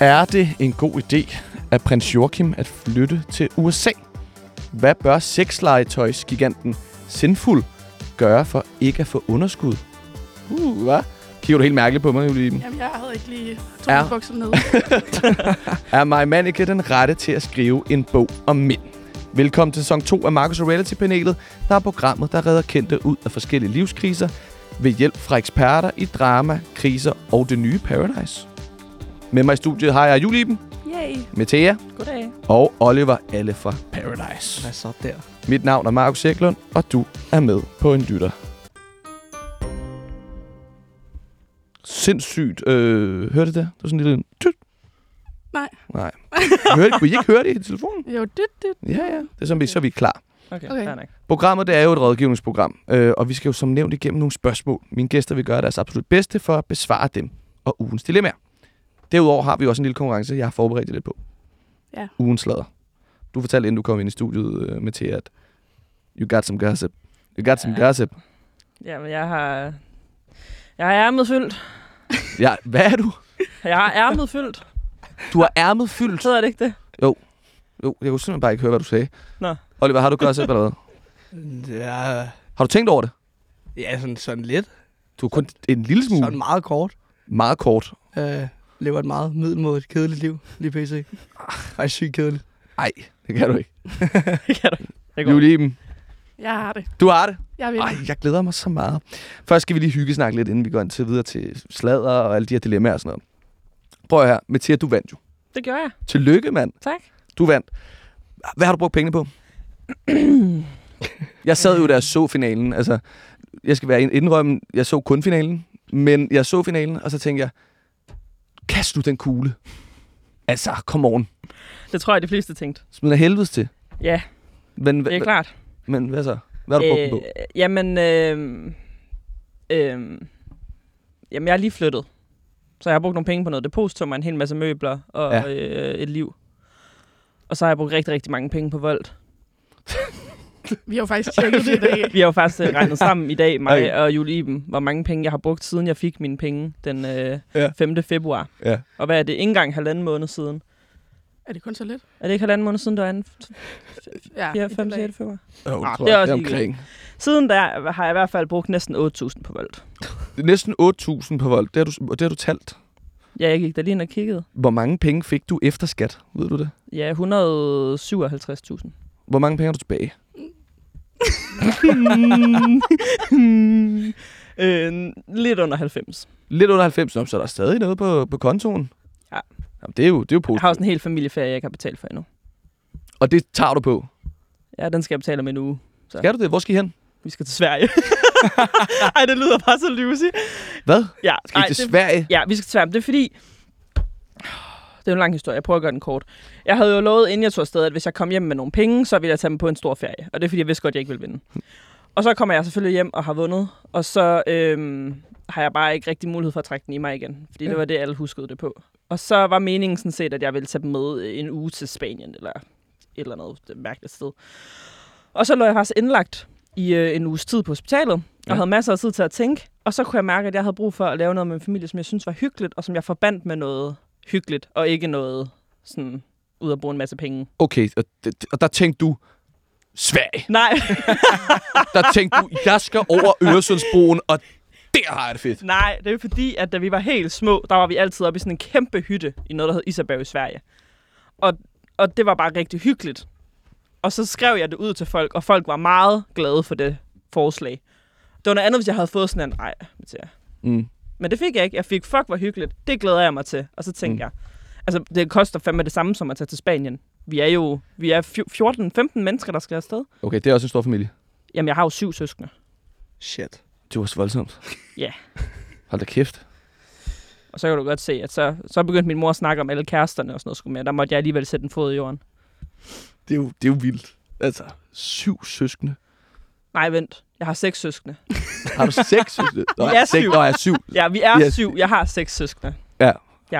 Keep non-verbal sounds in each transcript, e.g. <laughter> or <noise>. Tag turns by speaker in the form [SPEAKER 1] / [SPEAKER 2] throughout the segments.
[SPEAKER 1] Er det en god idé af prins Joachim at flytte til USA? Hvad bør sexlegetøjsgiganten Sinful gøre for ikke at få underskud? Uh, hvad? Kigger du helt mærkeligt på mig, Julie?
[SPEAKER 2] Jamen, jeg havde ikke lige
[SPEAKER 1] Ja.
[SPEAKER 2] taget bukserne ned. <laughs>
[SPEAKER 1] Er Maja Manike den rette til at skrive en bog om mænd? Velkommen til sæson 2 af Marcus Reality-panelet, der er programmet, der redder kendte ud af forskellige livskriser ved hjælp fra eksperter i drama, kriser og det nye Paradise. Med mig i studiet har jeg Julie Iben,
[SPEAKER 2] Yay.
[SPEAKER 1] Mathea
[SPEAKER 2] Goddag.
[SPEAKER 1] og Oliver, alle fra Paradise.
[SPEAKER 3] Hvad så der?
[SPEAKER 1] Mit navn er Markus Eklund, og du er med på en lytter. Sindssygt. Øh, hørte det? Det var sådan en lille... Tyt.
[SPEAKER 2] Nej.
[SPEAKER 1] Nej. Hørte, kunne I ikke høre det i telefonen?
[SPEAKER 2] Jo, det, det.
[SPEAKER 1] Ja, ja. Det er som vi, så er vi klar.
[SPEAKER 3] Okay,
[SPEAKER 2] Okay.
[SPEAKER 3] nok.
[SPEAKER 1] Programmet det er jo et rådgivningsprogram, øh, og vi skal jo som nævnt igennem nogle spørgsmål. Mine gæster vil gøre deres absolut bedste for at besvare dem og ugens dilemmaer. Derudover har vi også en lille konkurrence, jeg har forberedt lidt på.
[SPEAKER 2] Ja.
[SPEAKER 1] Ugens slader. Du fortalte, inden du kom ind i studiet øh, med til, at you got some gossip. You got some
[SPEAKER 3] Ja.
[SPEAKER 1] gossip.
[SPEAKER 3] Jamen, jeg har... Jeg har ærmet fyldt.
[SPEAKER 1] Ja, hvad er du? <laughs>
[SPEAKER 3] Jeg har ærmet fyldt.
[SPEAKER 1] Du har ærmet fyldt.
[SPEAKER 3] Hedder det ikke det?
[SPEAKER 1] Jo, jeg kunne simpelthen bare ikke høre, hvad du sagde.
[SPEAKER 3] Nå.
[SPEAKER 1] Oliver, har du gossip eller hvad? <laughs>
[SPEAKER 4] Ja,
[SPEAKER 1] Har du tænkt over det?
[SPEAKER 4] ja sådan, sådan lidt.
[SPEAKER 1] Du har kun en lille smule.
[SPEAKER 4] Sådan meget kort.
[SPEAKER 1] Meget kort.
[SPEAKER 4] Øh, lever et meget middelmådigt, kedeligt liv, lige pc. Faktisk sygt kedeligt.
[SPEAKER 1] Nej, <laughs> det kan du ikke.
[SPEAKER 3] Det kan du ikke.
[SPEAKER 1] Julie Iben,
[SPEAKER 2] Jeg har det.
[SPEAKER 1] du har det.
[SPEAKER 2] Jeg vil.
[SPEAKER 1] Ej, jeg glæder mig så meget. Først skal vi lige hygge snakke lidt, inden vi går ind til videre til sladder og alle de her dilemmaer og sådan noget. Prøv her. Mathias, du vandt jo.
[SPEAKER 3] Det gør jeg.
[SPEAKER 1] Tillykke, mand.
[SPEAKER 3] Tak.
[SPEAKER 1] Du vandt. Hvad har du brugt pengene på? <clears throat> jeg sad jo der og så finalen. Altså, jeg skal være indrømme, jeg så kun finalen. Men jeg så finalen, og så tænkte jeg, kast nu den kugle. Altså, come on.
[SPEAKER 3] Det tror jeg, de fleste tænkte.
[SPEAKER 1] Smid af helvedes til.
[SPEAKER 3] Ja,
[SPEAKER 1] Men,
[SPEAKER 3] det er klart.
[SPEAKER 1] men hvad så? Hvad har du brugt den på?
[SPEAKER 3] Jamen, øh, øh, jamen, jeg er lige flyttet. Så jeg har brugt nogle penge på noget depositum og en hel masse møbler og
[SPEAKER 1] Ja.
[SPEAKER 3] øh, et liv. Og så har jeg brugt rigtig, rigtig mange penge på Volt. <laughs> <laughs>
[SPEAKER 2] Vi har jo faktisk tjekket det i dag.
[SPEAKER 3] Vi har jo faktisk øh, regnet <laughs> sammen i dag, mig
[SPEAKER 1] Okay.
[SPEAKER 3] og Julie Iben, hvor mange penge jeg har brugt, siden jeg fik mine penge den øh,
[SPEAKER 1] Ja.
[SPEAKER 3] ja. 5. februar.
[SPEAKER 1] Ja.
[SPEAKER 3] Og hvad er det? Ikke engang halvanden måned siden.
[SPEAKER 2] Er det kun så lidt?
[SPEAKER 3] Er det ikke halvanden måned siden, der er en
[SPEAKER 2] Ja.
[SPEAKER 3] 4,
[SPEAKER 2] i
[SPEAKER 3] 5,
[SPEAKER 2] dag.
[SPEAKER 3] 6. februar?
[SPEAKER 1] Oh,
[SPEAKER 3] Ah, det er også
[SPEAKER 1] omkring.
[SPEAKER 3] Siden der har jeg i hvert fald brugt næsten 8.000 på Volt.
[SPEAKER 1] Næsten 8.000 på vold. Det har, du, det har du talt.
[SPEAKER 3] Ja, jeg gik der lige ind og kiggede.
[SPEAKER 1] Hvor mange penge fik du efter skat? Ved du det?
[SPEAKER 3] Ja, 157.000.
[SPEAKER 1] Hvor mange penge har du tilbage? <laughs>
[SPEAKER 3] øh, lidt under 90.
[SPEAKER 1] Lidt under 90, Nå, så er der stadig noget på, på kontoen.
[SPEAKER 3] Ja.
[SPEAKER 1] Jamen, det er jo, det er jo
[SPEAKER 3] Jeg har
[SPEAKER 1] positivt.
[SPEAKER 3] også en hel familieferie, jeg ikke har betalt for endnu.
[SPEAKER 1] Og det tager du på.
[SPEAKER 3] Ja, den skal jeg betale om en uge. Så.
[SPEAKER 1] Skal du det? Hvor skal I hen?
[SPEAKER 3] Vi skal til Sverige. <laughs> Ej, det lyder bare så lyvesi.
[SPEAKER 1] Hvad?
[SPEAKER 3] Ja,
[SPEAKER 1] Skal I
[SPEAKER 3] ej,
[SPEAKER 1] til
[SPEAKER 3] det,
[SPEAKER 1] Sverige?
[SPEAKER 3] ja, vi skal til Sverige. Det er fordi... Det er en lang historie. Jeg prøver at gøre den kort. Jeg havde jo lovet, inden jeg tog afsted, at hvis jeg kom hjem med nogle penge, så ville jeg tage dem på en stor ferie. Og det er fordi, jeg vidste godt, at jeg ikke ville vinde. Og så kommer jeg selvfølgelig hjem og har vundet. Og så øhm, har jeg bare ikke rigtig mulighed for at trække den i mig igen. Fordi ja. Det var det, alle huskede det på. Og så var meningen sådan set, at jeg ville tage dem med en uge til Spanien, eller et eller andet det mærkeligt sted. Og så lå jeg faktisk indlagt i øh, en uges tid på hospitalet, og
[SPEAKER 1] Ja.
[SPEAKER 3] havde masser af tid til at tænke. Og så kunne jeg mærke, at jeg havde brug for at lave noget med min familie, som jeg synes var hyggeligt, og som jeg forbandt med noget hyggeligt, og ikke noget sådan ud at bruge en masse penge.
[SPEAKER 1] Okay, og, og der tænkte du, Sverige.
[SPEAKER 3] Nej, <laughs>
[SPEAKER 1] Der tænkte du, jeg skal over Øresundsbroen, og der har jeg det fedt.
[SPEAKER 3] nej, det er fordi, at da vi var helt små, der var vi altid oppe i sådan en kæmpe hytte i noget, der hed Isabel i Sverige. Og, og det var bare rigtig hyggeligt. Og så skrev jeg det ud til folk, og folk var meget glade for det forslag. Det var noget andet, hvis jeg havde fået sådan en, nej, Mathias,
[SPEAKER 1] Mm.
[SPEAKER 3] Men det fik jeg ikke. Jeg fik, fuck, hvor hyggeligt. Det glæder jeg mig til. Og så tænkte
[SPEAKER 1] Mm.
[SPEAKER 3] jeg, altså det koster fandme det samme som at tage til Spanien. Vi er jo vi er 14-15 mennesker, der skal afsted.
[SPEAKER 1] Okay, det er også en stor familie.
[SPEAKER 3] Jamen, jeg har jo syv søskende.
[SPEAKER 4] Shit.
[SPEAKER 1] Det var så voldsomt. <laughs>
[SPEAKER 3] Ja.
[SPEAKER 1] Hold da kæft.
[SPEAKER 3] Og så kan du godt se, at så, så begyndte min mor at snakke om alle kæresterne og sådan noget. med. Der måtte jeg alligevel sætte en fod i jorden.
[SPEAKER 1] Det er jo, det er jo vildt. Altså, syv søskende.
[SPEAKER 3] Nej, vent. Jeg har seks søskende.
[SPEAKER 1] Har du seks søskende? Nå,
[SPEAKER 3] Vi er
[SPEAKER 1] seks,
[SPEAKER 3] syv.
[SPEAKER 1] Nå, jeg er syv.
[SPEAKER 3] Ja, vi er
[SPEAKER 1] Yes.
[SPEAKER 3] syv. Jeg har seks søskende.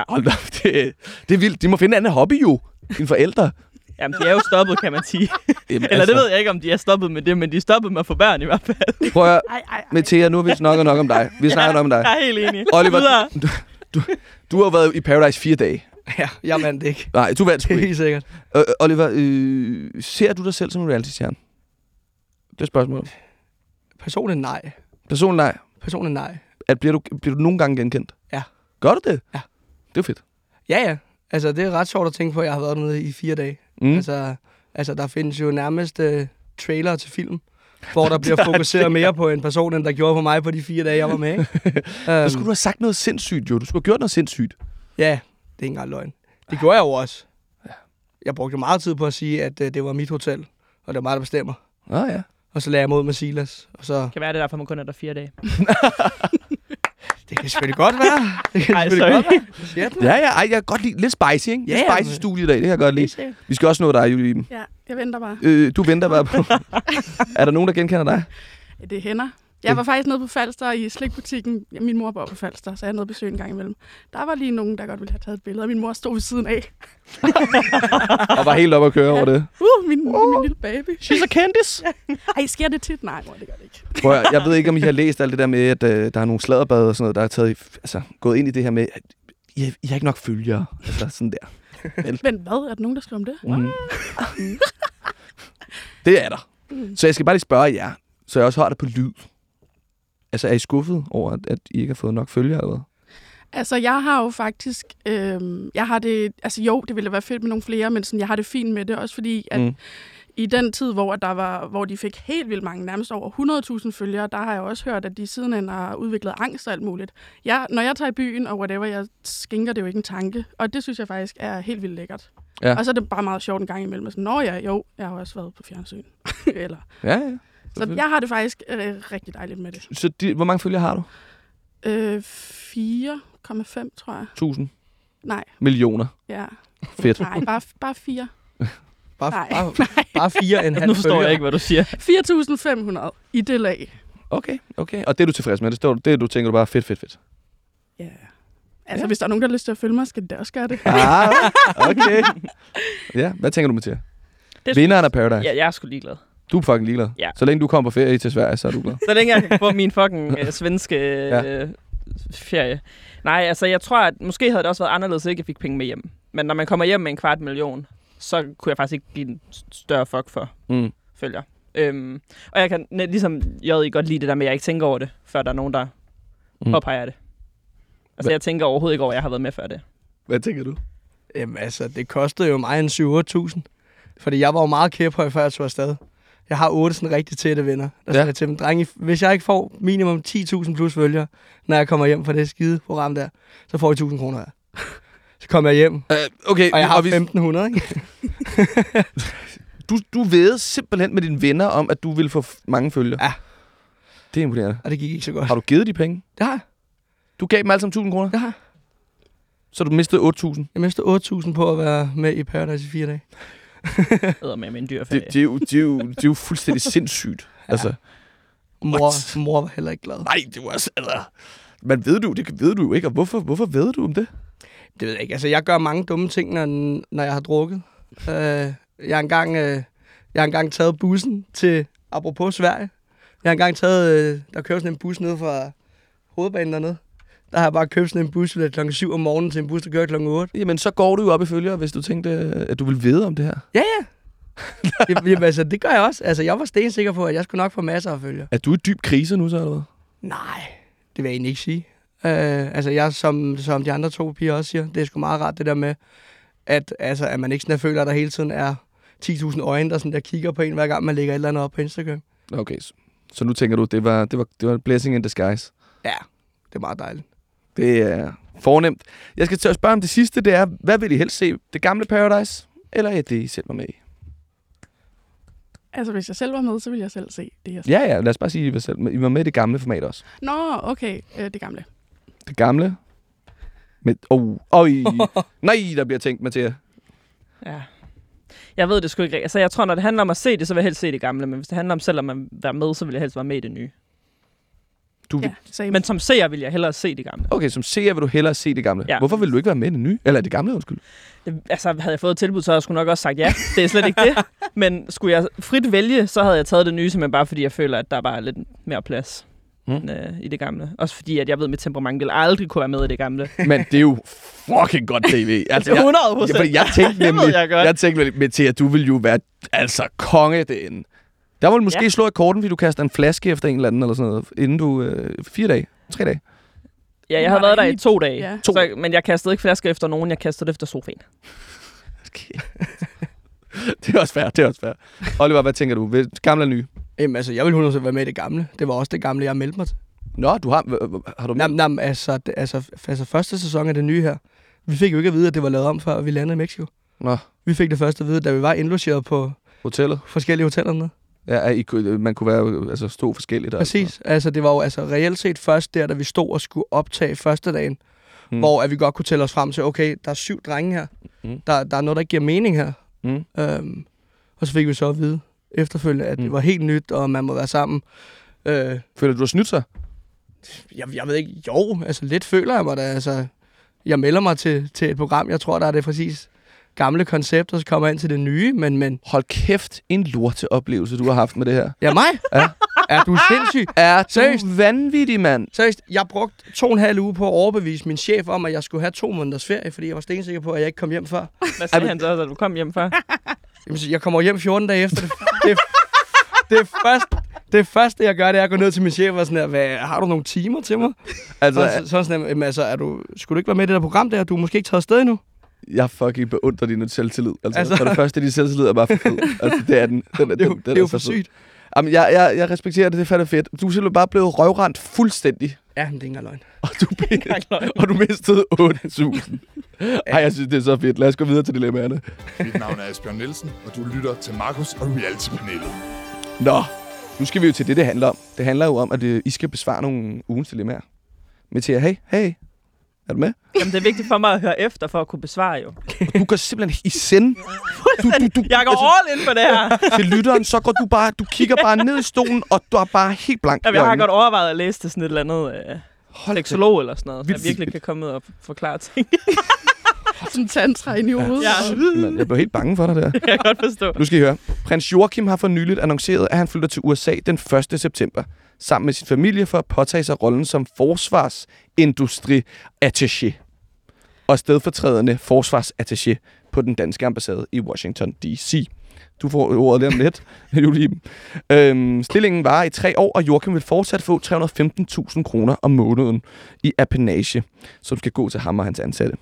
[SPEAKER 1] Hold da, op, det, det er vildt. De må finde en anden hobby jo. Dine forældre.
[SPEAKER 3] Jamen, de er jo stoppet, kan man sige.
[SPEAKER 1] Jamen,
[SPEAKER 3] Eller det ved jeg ikke, om de er stoppet med det, men de er stoppet med at få børn i hvert fald.
[SPEAKER 1] Prøv at. Mathia, nu har vi snakket nok om dig. Vi snakker nok om dig.
[SPEAKER 3] Jeg er helt enig.
[SPEAKER 1] Oliver,
[SPEAKER 3] Videre.
[SPEAKER 1] Du har været i Paradise fire dage.
[SPEAKER 4] Ja, jeg vandt ikke.
[SPEAKER 1] Nej, du vandt sgu
[SPEAKER 4] Det er
[SPEAKER 1] ikke.
[SPEAKER 4] helt sikkert.
[SPEAKER 1] Øh, Oliver, øh, ser du dig selv som en reality-stjerne? Det er spørgsmålet.
[SPEAKER 4] Personligt nej.
[SPEAKER 1] Personligt nej.
[SPEAKER 4] Personligt nej.
[SPEAKER 1] At bliver, du, bliver du nogle gange genkendt?
[SPEAKER 4] Ja.
[SPEAKER 1] Gør du det?
[SPEAKER 4] Ja.
[SPEAKER 1] Det er fedt.
[SPEAKER 4] Ja, ja. Altså, det er ret sjovt at tænke på, at jeg har været nede i fire dage.
[SPEAKER 1] Mm.
[SPEAKER 4] Altså, altså, der findes jo nærmest uh, trailer til film, hvor der bliver fokuseret mere på en person, end der gjorde på mig på de fire dage, jeg var med. Ikke? <laughs> Um,
[SPEAKER 1] skulle du have sagt noget sindssygt, jo. Du skulle have gjort noget sindssygt.
[SPEAKER 4] Ja, det er ikke engang løgn. Det gjorde jeg jo også. Jeg brugte jo meget tid på at sige, at uh, det var mit hotel, og det var mig, der bestemmer.
[SPEAKER 1] Ah, ja.
[SPEAKER 4] Og så lagde jeg mod med Silas, og så...
[SPEAKER 3] Kan være det er derfor, man kun er der fire dage. <laughs>
[SPEAKER 4] Det kan selvfølgelig godt være. Det kan
[SPEAKER 3] Ej,
[SPEAKER 4] selvfølgelig
[SPEAKER 3] sorry.
[SPEAKER 4] godt være.
[SPEAKER 1] Ja, ja, ej, jeg kan godt lide lidt spicy, ikke?
[SPEAKER 4] Ja,
[SPEAKER 1] Lidt spicy
[SPEAKER 4] men-
[SPEAKER 1] studie i dag, det kan jeg godt lide. Vi skal også nå dig, Julie.
[SPEAKER 2] Ja, jeg venter bare.
[SPEAKER 1] Øh, du venter bare på... <laughs> er der nogen, der genkender dig?
[SPEAKER 2] Det hænder. Jeg var faktisk nede på Falster i slikbutikken. Ja, min mor bor på Falster, så jeg er nede og besøge en gang imellem. Der var lige nogen, der godt ville have taget et billede, og min mor stod ved siden af. <laughs>
[SPEAKER 1] Og var helt op at køre over det.
[SPEAKER 2] Uh, min, uh. min lille baby.
[SPEAKER 1] She's a Candice.
[SPEAKER 2] Ej, sker det tit? Nej, mor, det gør det ikke.
[SPEAKER 1] Prøv, jeg ved ikke, om I har læst alt det der med, at øh, der er nogle sladderbad og sådan noget, der er taget, altså, gået ind i det her med, at I, I har ikke nok følgere. Altså sådan der. <laughs>
[SPEAKER 2] Men hvad? Er der nogen, der skriver om det?
[SPEAKER 1] Mm. det er der. Så jeg skal bare lige spørge jer, så jeg også har det på lyd. Altså, er I skuffet over, at, at I ikke har fået nok følgere? Eller hvad?
[SPEAKER 2] Altså, jeg har jo faktisk... Øhm, jeg har det... Altså, jo, det ville være fedt med nogle flere, men sådan, jeg har det fint med det, også fordi, at
[SPEAKER 1] Mm.
[SPEAKER 2] i den tid, hvor, der var, hvor de fik helt vildt mange, nærmest over 100.000 følgere, der har jeg også hørt, at de sidenhen har udviklet angst og alt muligt. Jeg, når jeg tager i byen og whatever, jeg skænker det jo ikke en tanke, og det synes jeg faktisk er helt vildt lækkert.
[SPEAKER 1] Ja.
[SPEAKER 2] Og så er det bare meget sjovt en gang imellem. Sådan, Nå ja, jo, jeg har også været på fjernsyn. <laughs> Eller,
[SPEAKER 1] Ja, ja.
[SPEAKER 2] Så jeg har det faktisk øh, rigtig dejligt med det.
[SPEAKER 1] Så de, hvor mange følgere har du?
[SPEAKER 2] Øh, 4,5, tror jeg.
[SPEAKER 1] 1000
[SPEAKER 2] Nej,
[SPEAKER 1] millioner.
[SPEAKER 2] ja.
[SPEAKER 1] Fedt.
[SPEAKER 2] Nej, bare, bare 4. <laughs>
[SPEAKER 4] Bare,
[SPEAKER 2] Nej,
[SPEAKER 4] bare, <laughs> bare fire en halv
[SPEAKER 3] Nu forstår jeg ikke, hvad du siger.
[SPEAKER 2] 4.500 i det lag.
[SPEAKER 1] Okay, okay. Og det er du tilfreds med? Det, står, det du tænker du bare fedt, fedt, fedt.
[SPEAKER 2] Ja. Altså,
[SPEAKER 1] Ja.
[SPEAKER 2] hvis der er nogen, der har lyst til at følge mig, skal de da også gøre det.
[SPEAKER 1] Ah, okay. Ja, hvad tænker du, Mathias?
[SPEAKER 3] Det-
[SPEAKER 1] Vinderen af Paradise.
[SPEAKER 3] Ja, jeg er sgu ligeglad.
[SPEAKER 1] Du er fucking ligeglad.
[SPEAKER 3] Ja.
[SPEAKER 1] Så længe du kommer på ferie til Sverige, så er du glad.
[SPEAKER 3] Så længe jeg kan få <laughs> min fucking øh, svenske øh, ferie. Nej, altså jeg tror, at måske havde det også været anderledes, hvis ikke jeg fik penge med hjem. Men når man kommer hjem med en kvart million, så kunne jeg faktisk ikke give en større fuck for
[SPEAKER 1] Mm.
[SPEAKER 3] følger. Øhm, og jeg kan ligesom J.I. godt lide det der med, at jeg ikke tænker over det, før der er nogen, der
[SPEAKER 1] Mm.
[SPEAKER 3] mm. påpeger det. Altså
[SPEAKER 1] Hva-
[SPEAKER 3] jeg tænker overhovedet ikke over, at jeg har været med før det.
[SPEAKER 1] Hvad tænker du?
[SPEAKER 4] Jamen altså, det kostede jo mig en 7-8.000. Fordi jeg var jo meget kæphøj, før jeg tog afsted. Jeg har otte sådan rigtig tætte venner. Der
[SPEAKER 1] Ja.
[SPEAKER 4] ja. til dem, drenge, hvis jeg ikke får minimum 10.000 plus følgere, når jeg kommer hjem fra det skide program der, så får jeg 1.000 kroner her. <laughs> Så kommer jeg hjem,
[SPEAKER 1] Uh, okay,
[SPEAKER 4] og jeg har
[SPEAKER 1] vi,
[SPEAKER 4] 1.500, ikke? <laughs>
[SPEAKER 1] du, du ved simpelthen med dine venner om, at du vil få mange følgere.
[SPEAKER 4] Ja.
[SPEAKER 1] Det er imponerende.
[SPEAKER 4] Og det gik ikke så godt.
[SPEAKER 1] Har du givet de penge?
[SPEAKER 4] Det har jeg.
[SPEAKER 1] Du gav dem alle sammen 1000 kroner?
[SPEAKER 4] Det har jeg.
[SPEAKER 1] Så du mistede 8000?
[SPEAKER 4] Jeg mistede 8.000 på at være med i Paradise i fire dage.
[SPEAKER 3] Æder med en dyr ferie.
[SPEAKER 1] Det, det, er jo, det, er jo, det er jo fuldstændig <laughs> sindssygt. Altså,
[SPEAKER 4] Mor,
[SPEAKER 1] What?
[SPEAKER 4] mor var heller ikke glad.
[SPEAKER 1] nej, det var altså... altså men ved du, det ved du jo ikke, og hvorfor, hvorfor ved du om det?
[SPEAKER 4] Det ved jeg ikke. Altså, jeg gør mange dumme ting, når, når jeg har drukket. Øh, jeg, har engang, øh, jeg har engang taget bussen til, apropos Sverige, jeg har engang taget, øh, der kører sådan en bus ned fra hovedbanen dernede. Der har jeg bare købt sådan en bus ved klokken 7 om morgenen til en bus, der kører klokken 8.
[SPEAKER 1] Jamen, så går du jo op i følgere, hvis du tænkte, at du ville vide om det her.
[SPEAKER 4] Ja, ja. <laughs> Jamen, altså, det gør jeg også. Altså, jeg var stensikker på, at jeg skulle nok få masser af følgere.
[SPEAKER 1] Er du i dyb krise nu, så eller hvad?
[SPEAKER 4] Nej, det vil jeg egentlig ikke sige. Øh, altså, jeg, som, som de andre to piger også siger, det er sgu meget rart det der med, at, altså, at man ikke sådan føler, at der hele tiden er 10.000 øjne, der, sådan, der kigger på en, hver gang man lægger et eller andet op på Instagram.
[SPEAKER 1] Okay, så, så nu tænker du, det var, det, var, det var en blessing in disguise.
[SPEAKER 4] Ja, det er meget dejligt.
[SPEAKER 1] Det er fornemt. Jeg skal til at spørge om det sidste, det er, hvad vil I helst se? Det gamle Paradise, eller er det, I selv var med i?
[SPEAKER 2] Altså, hvis jeg selv var med, så ville jeg selv se det her.
[SPEAKER 1] Ja, ja, lad os bare sige, at I var, selv, I var med i det gamle format også.
[SPEAKER 2] Nå, okay, øh, det gamle.
[SPEAKER 1] Det gamle? Med, oh, oj, <laughs> nej, der bliver tænkt, Mathias.
[SPEAKER 3] Ja. Jeg ved det sgu ikke. Altså, jeg tror, når det handler om at se det, så vil jeg helst se det gamle. Men hvis det handler om selv om at være med, så vil jeg helst være med i det nye.
[SPEAKER 1] Du,
[SPEAKER 2] Ja, same.
[SPEAKER 3] Men som seer vil jeg hellere se det gamle.
[SPEAKER 1] Okay, som seer vil du hellere se det gamle.
[SPEAKER 3] Ja.
[SPEAKER 1] Hvorfor vil du ikke være med i det nye? Eller det gamle, undskyld.
[SPEAKER 3] Det, altså, havde jeg fået et tilbud, så havde jeg sgu nok også sagt ja. Det er slet ikke det. <laughs> Men skulle jeg frit vælge, så havde jeg taget det nye, simpelthen bare fordi jeg føler, at der bare er lidt mere plads. mm.
[SPEAKER 1] Mm.
[SPEAKER 3] øh, i det gamle. Også fordi, at jeg ved, at mit temperament vil aldrig kunne være med i det gamle. <laughs>
[SPEAKER 1] Men det er jo fucking godt tv. <laughs> Altså, jeg,
[SPEAKER 3] 100
[SPEAKER 1] Ja, fordi jeg tænkte
[SPEAKER 3] Det ved
[SPEAKER 1] nemlig,
[SPEAKER 3] jeg
[SPEAKER 1] jeg tænkte til, at du ville jo være altså konge derinde. Må du måske
[SPEAKER 3] Ja.
[SPEAKER 1] slå akkorden, fordi du kaster en flaske efter en eller anden, eller sådan noget, inden du... Øh, fire dage? Tre dage?
[SPEAKER 3] Ja, jeg har været
[SPEAKER 2] der
[SPEAKER 3] i to dage.
[SPEAKER 2] Ja.
[SPEAKER 3] To. Så, men jeg kastede ikke flasker efter nogen, jeg kastede efter sofaen. <laughs>
[SPEAKER 1] Okay. det er også fair, det er også fair. Oliver, hvad tænker du? Vil- Gamle eller nye?
[SPEAKER 4] Jamen, altså, jeg vil 100% være med i det gamle. Det var også det gamle, jeg meldte mig til.
[SPEAKER 1] Nå, du har... Har du med?
[SPEAKER 4] Jamen, jamen altså, det, altså, altså, første sæson af det nye her. Vi fik jo ikke at vide, at det var lavet om, før vi landede i Mexico.
[SPEAKER 1] Nå,
[SPEAKER 4] Vi fik det først at vide, da vi var indlogeret på
[SPEAKER 1] hotellet.
[SPEAKER 4] forskellige hoteller.
[SPEAKER 1] Ja, I, kunne- man kunne være, altså, stå forskelligt.
[SPEAKER 4] Præcis. Altså, det var jo altså reelt set først der, da vi stod og skulle optage første dagen,
[SPEAKER 1] Mm.
[SPEAKER 4] hvor at vi godt kunne tælle os frem til, okay, der er syv drenge her.
[SPEAKER 1] Mm.
[SPEAKER 4] Der, der er noget, der giver mening her.
[SPEAKER 1] Mm.
[SPEAKER 4] Øhm, og så fik vi så at vide efterfølgende, at mm.
[SPEAKER 1] Mm.
[SPEAKER 4] det var helt nyt, og man må være sammen. Øh,
[SPEAKER 1] Føler du, du har snydt sig?
[SPEAKER 4] jeg, jeg ved ikke, jo, altså lidt føler jeg mig da. Altså, jeg melder mig til, til et program, jeg tror, der er det præcis gamle koncept, og så kommer jeg ind til det nye, men, men
[SPEAKER 1] Hold kæft, en lorteoplevelse, du har haft med det her.
[SPEAKER 4] ja, mig?
[SPEAKER 1] Ja.
[SPEAKER 4] Er du sindssyg?
[SPEAKER 1] Er du
[SPEAKER 4] Seriøst?
[SPEAKER 1] vanvittig, mand?
[SPEAKER 4] Seriøst, jeg brugte to og en halv uge på at overbevise min chef om, at jeg skulle have to måneders ferie, fordi jeg var stensikker på, at jeg ikke kom hjem før.
[SPEAKER 3] Hvad sagde han så, da du kom hjem før?
[SPEAKER 4] Jamen, jeg kommer hjem 14 dage efter det. Det, det, første, det første, jeg gør, det er at gå ned til min chef og sådan her, Hvad, har du nogle timer til mig?
[SPEAKER 1] Altså,
[SPEAKER 4] Så, så, så sådan her, "Jamen, altså, er du, skulle du ikke være med i det der program der? Du er måske ikke taget afsted endnu.
[SPEAKER 1] Jeg fucking beundrer din selvtillid. Altså, altså,
[SPEAKER 4] Altså-
[SPEAKER 1] for det første, din selvtillid er bare for fed. <laughs> Altså, det er den. den, er,
[SPEAKER 4] Det er jo,
[SPEAKER 1] den,
[SPEAKER 4] det er
[SPEAKER 1] den
[SPEAKER 4] jo
[SPEAKER 1] så
[SPEAKER 4] for sygt.
[SPEAKER 1] Jamen, jeg, jeg, jeg respekterer det, det er fandme fedt. Du er simpelthen bare blevet røvrendt fuldstændig.
[SPEAKER 4] Ja, men det er ikke løgn.
[SPEAKER 1] Og du, <laughs> <laughs> og du mistede 8.000. Ej, jeg synes, det er så fedt. Lad os gå videre til dilemmaerne.
[SPEAKER 5] Mit navn er Asbjørn Nielsen, og du lytter til Markus og Reality-panelet.
[SPEAKER 1] Nå, nu skal vi jo til det, det handler om. Det handler jo om, at øh, I skal besvare nogle ugens dilemmaer. Mathia, hey, hey. Er du med?
[SPEAKER 3] Jamen, det er vigtigt for mig at høre efter, for at kunne besvare jo.
[SPEAKER 1] Og du går simpelthen i send. Du, du, du,
[SPEAKER 3] Jeg går all in på det her.
[SPEAKER 1] til lytteren, så går du bare, du kigger bare ned i stolen, og du er bare helt blank.
[SPEAKER 3] Jamen, jeg har godt overvejet at læse til sådan et eller andet øh,
[SPEAKER 1] Hold
[SPEAKER 3] seksolog eller sådan noget, så jeg virkelig kan komme ud og forklare ting. <laughs>
[SPEAKER 2] Sådan tantra ind i hovedet.
[SPEAKER 3] Ja.
[SPEAKER 1] Man, jeg blev helt bange for dig der. <laughs>
[SPEAKER 3] jeg kan godt forstå.
[SPEAKER 1] Nu skal I høre. Prins Joachim har for nyligt annonceret, at han flytter til USA den 1. september sammen med sin familie for at påtage sig rollen som forsvarsindustri-attaché og stedfortrædende forsvarsattaché på den danske ambassade i Washington D.C. Du får ordet lige om lidt, <laughs> Julie. Øhm, stillingen var i tre år, og Joachim vil fortsat få 315.000 kroner om måneden i appenage, som skal gå til ham og hans ansatte.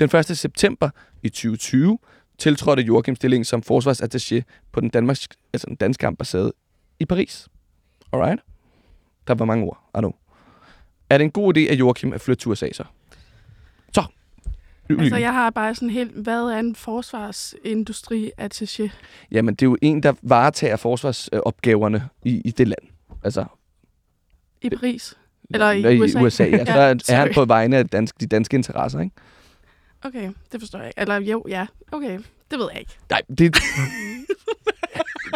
[SPEAKER 1] Den 1. september i 2020 tiltrådte Joachim stillingen som forsvarsattaché på den, Danmarks, altså den danske ambassade i Paris. Alright? Der var mange ord, I know. Er det en god idé, at Joachim er flyttet til USA så? Så.
[SPEAKER 2] Altså, jeg har bare sådan helt, hvad er en forsvarsindustri-attaché?
[SPEAKER 1] Jamen, det er jo en, der varetager forsvarsopgaverne i, i det land. Altså,
[SPEAKER 2] I Paris? Eller i
[SPEAKER 1] i
[SPEAKER 2] USA?
[SPEAKER 1] USA. Altså, <laughs>
[SPEAKER 2] Ja,
[SPEAKER 1] der er, han på vegne af dansk, de danske interesser, ikke?
[SPEAKER 2] Okay, det forstår jeg ikke. Eller jo, ja. Okay, det ved jeg ikke.
[SPEAKER 1] Nej, det, <laughs>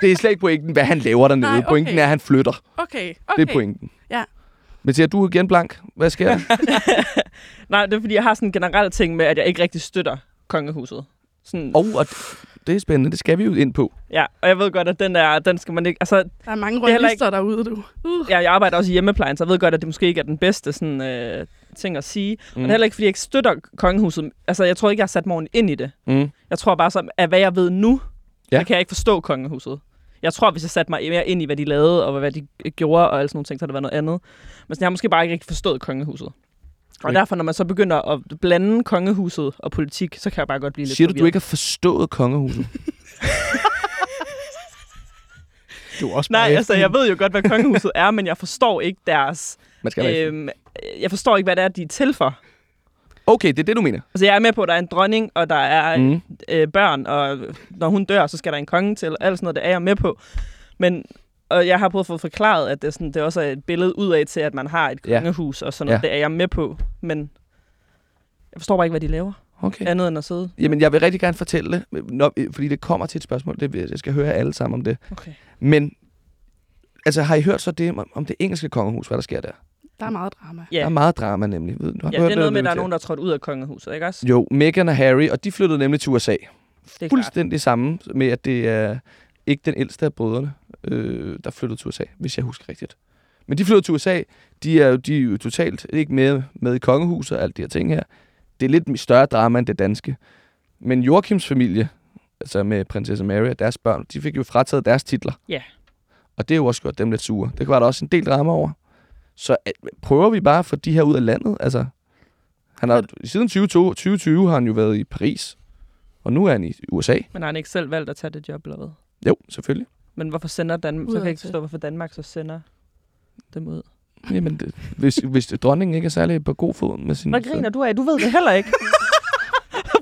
[SPEAKER 1] det er slet ikke pointen, hvad han laver dernede.
[SPEAKER 2] Nej, okay.
[SPEAKER 1] Pointen er, at han flytter.
[SPEAKER 2] Okay, okay.
[SPEAKER 1] Det er pointen.
[SPEAKER 2] Ja.
[SPEAKER 1] Men til du er igen blank. Hvad sker der? <laughs>
[SPEAKER 3] Nej, det er fordi, jeg har sådan en generel ting med, at jeg ikke rigtig støtter kongehuset. Sådan,
[SPEAKER 1] Og, og det er spændende. Det skal vi jo ind på.
[SPEAKER 3] Ja, og jeg ved godt, at den der, den skal man ikke... Altså,
[SPEAKER 2] Der er mange
[SPEAKER 3] er heller
[SPEAKER 2] royalister derude, du. Uh.
[SPEAKER 3] ja, jeg arbejder også i hjemmeplejen, så jeg ved godt, at det måske ikke er den bedste sådan, øh, ting at sige. Mm. Og det er heller ikke, fordi jeg ikke støtter kongehuset. Altså, jeg tror ikke, jeg har sat ordentligt ind i det.
[SPEAKER 1] Mm.
[SPEAKER 3] Jeg tror bare, så, at hvad jeg ved nu,
[SPEAKER 1] Ja.
[SPEAKER 3] så kan jeg ikke forstå kongehuset. Jeg tror, hvis jeg satte mig mere ind i, hvad de lavede, og hvad de gjorde, og alle sådan nogle ting, så havde det været noget andet. Men sådan, jeg har måske bare ikke rigtig forstået kongehuset. Og
[SPEAKER 1] Okay.
[SPEAKER 3] derfor, når man så begynder at blande kongehuset og politik, så kan jeg bare godt blive lidt
[SPEAKER 1] Siger du, du ikke har forstået kongehuset? <laughs>
[SPEAKER 4] Du er også
[SPEAKER 3] Nej, altså, jeg ved jo godt, hvad kongehuset er, men jeg forstår ikke deres...
[SPEAKER 1] Man skal øh,
[SPEAKER 3] Øhm, jeg forstår ikke, hvad det er, de er til for.
[SPEAKER 1] Okay, det er det, du mener.
[SPEAKER 3] Altså, jeg er med på, at der er en dronning, og der er
[SPEAKER 1] Mm.
[SPEAKER 3] øh, børn, og når hun dør, så skal der en konge til, alt sådan noget, det er jeg med på. Men og jeg har prøvet at få forklaret, at det, er sådan, det også er et billede udad til, at man har et
[SPEAKER 1] Ja.
[SPEAKER 3] kongehus og sådan noget.
[SPEAKER 1] Ja.
[SPEAKER 3] Det er jeg med på, men jeg forstår bare ikke, hvad de laver.
[SPEAKER 1] Okay.
[SPEAKER 3] Andet end at sidde.
[SPEAKER 1] Jamen, jeg vil rigtig gerne fortælle det, når, fordi det kommer til et spørgsmål. Det, jeg skal høre alle sammen om det.
[SPEAKER 3] Okay.
[SPEAKER 1] Men, altså, har I hørt så det om det engelske kongehus, hvad der sker der?
[SPEAKER 2] Der er meget drama.
[SPEAKER 3] Ja,
[SPEAKER 1] Der er meget drama nemlig. Ved, du har
[SPEAKER 3] ja
[SPEAKER 1] hørt
[SPEAKER 3] det er noget med, at der er nogen, der er trådt ud af kongehuset, ikke også?
[SPEAKER 1] Jo, Meghan og Harry, og de flyttede nemlig til USA.
[SPEAKER 3] Det er klart.
[SPEAKER 1] Fuldstændig samme med, at det er ikke den ældste af brødrene, øh, der flyttede til USA, hvis jeg husker rigtigt. Men de flytter til USA. De er jo, de er jo totalt ikke med, med i kongehuset og alt de her ting her. Det er lidt større drama end det danske. Men Joachims familie, altså med prinsesse Mary og deres børn, de fik jo frataget deres titler.
[SPEAKER 3] Ja.
[SPEAKER 1] Og det er jo også gjort dem lidt sure. Det var der også en del drama over. Så øh, prøver vi bare at få de her ud af landet. Altså, han har, siden 2020, 2020 har han jo været i Paris. Og nu er han i USA.
[SPEAKER 3] Men har han ikke selv valgt at tage det job, eller hvad?
[SPEAKER 1] Jo, selvfølgelig.
[SPEAKER 3] Men hvorfor sender Danmark... Så kan jeg ikke forstå, hvorfor Danmark så sender dem ud.
[SPEAKER 1] Jamen, det, hvis, hvis dronningen ikke er særlig på god fod med sin...
[SPEAKER 3] Hvad griner du af? Du ved det heller ikke. <laughs>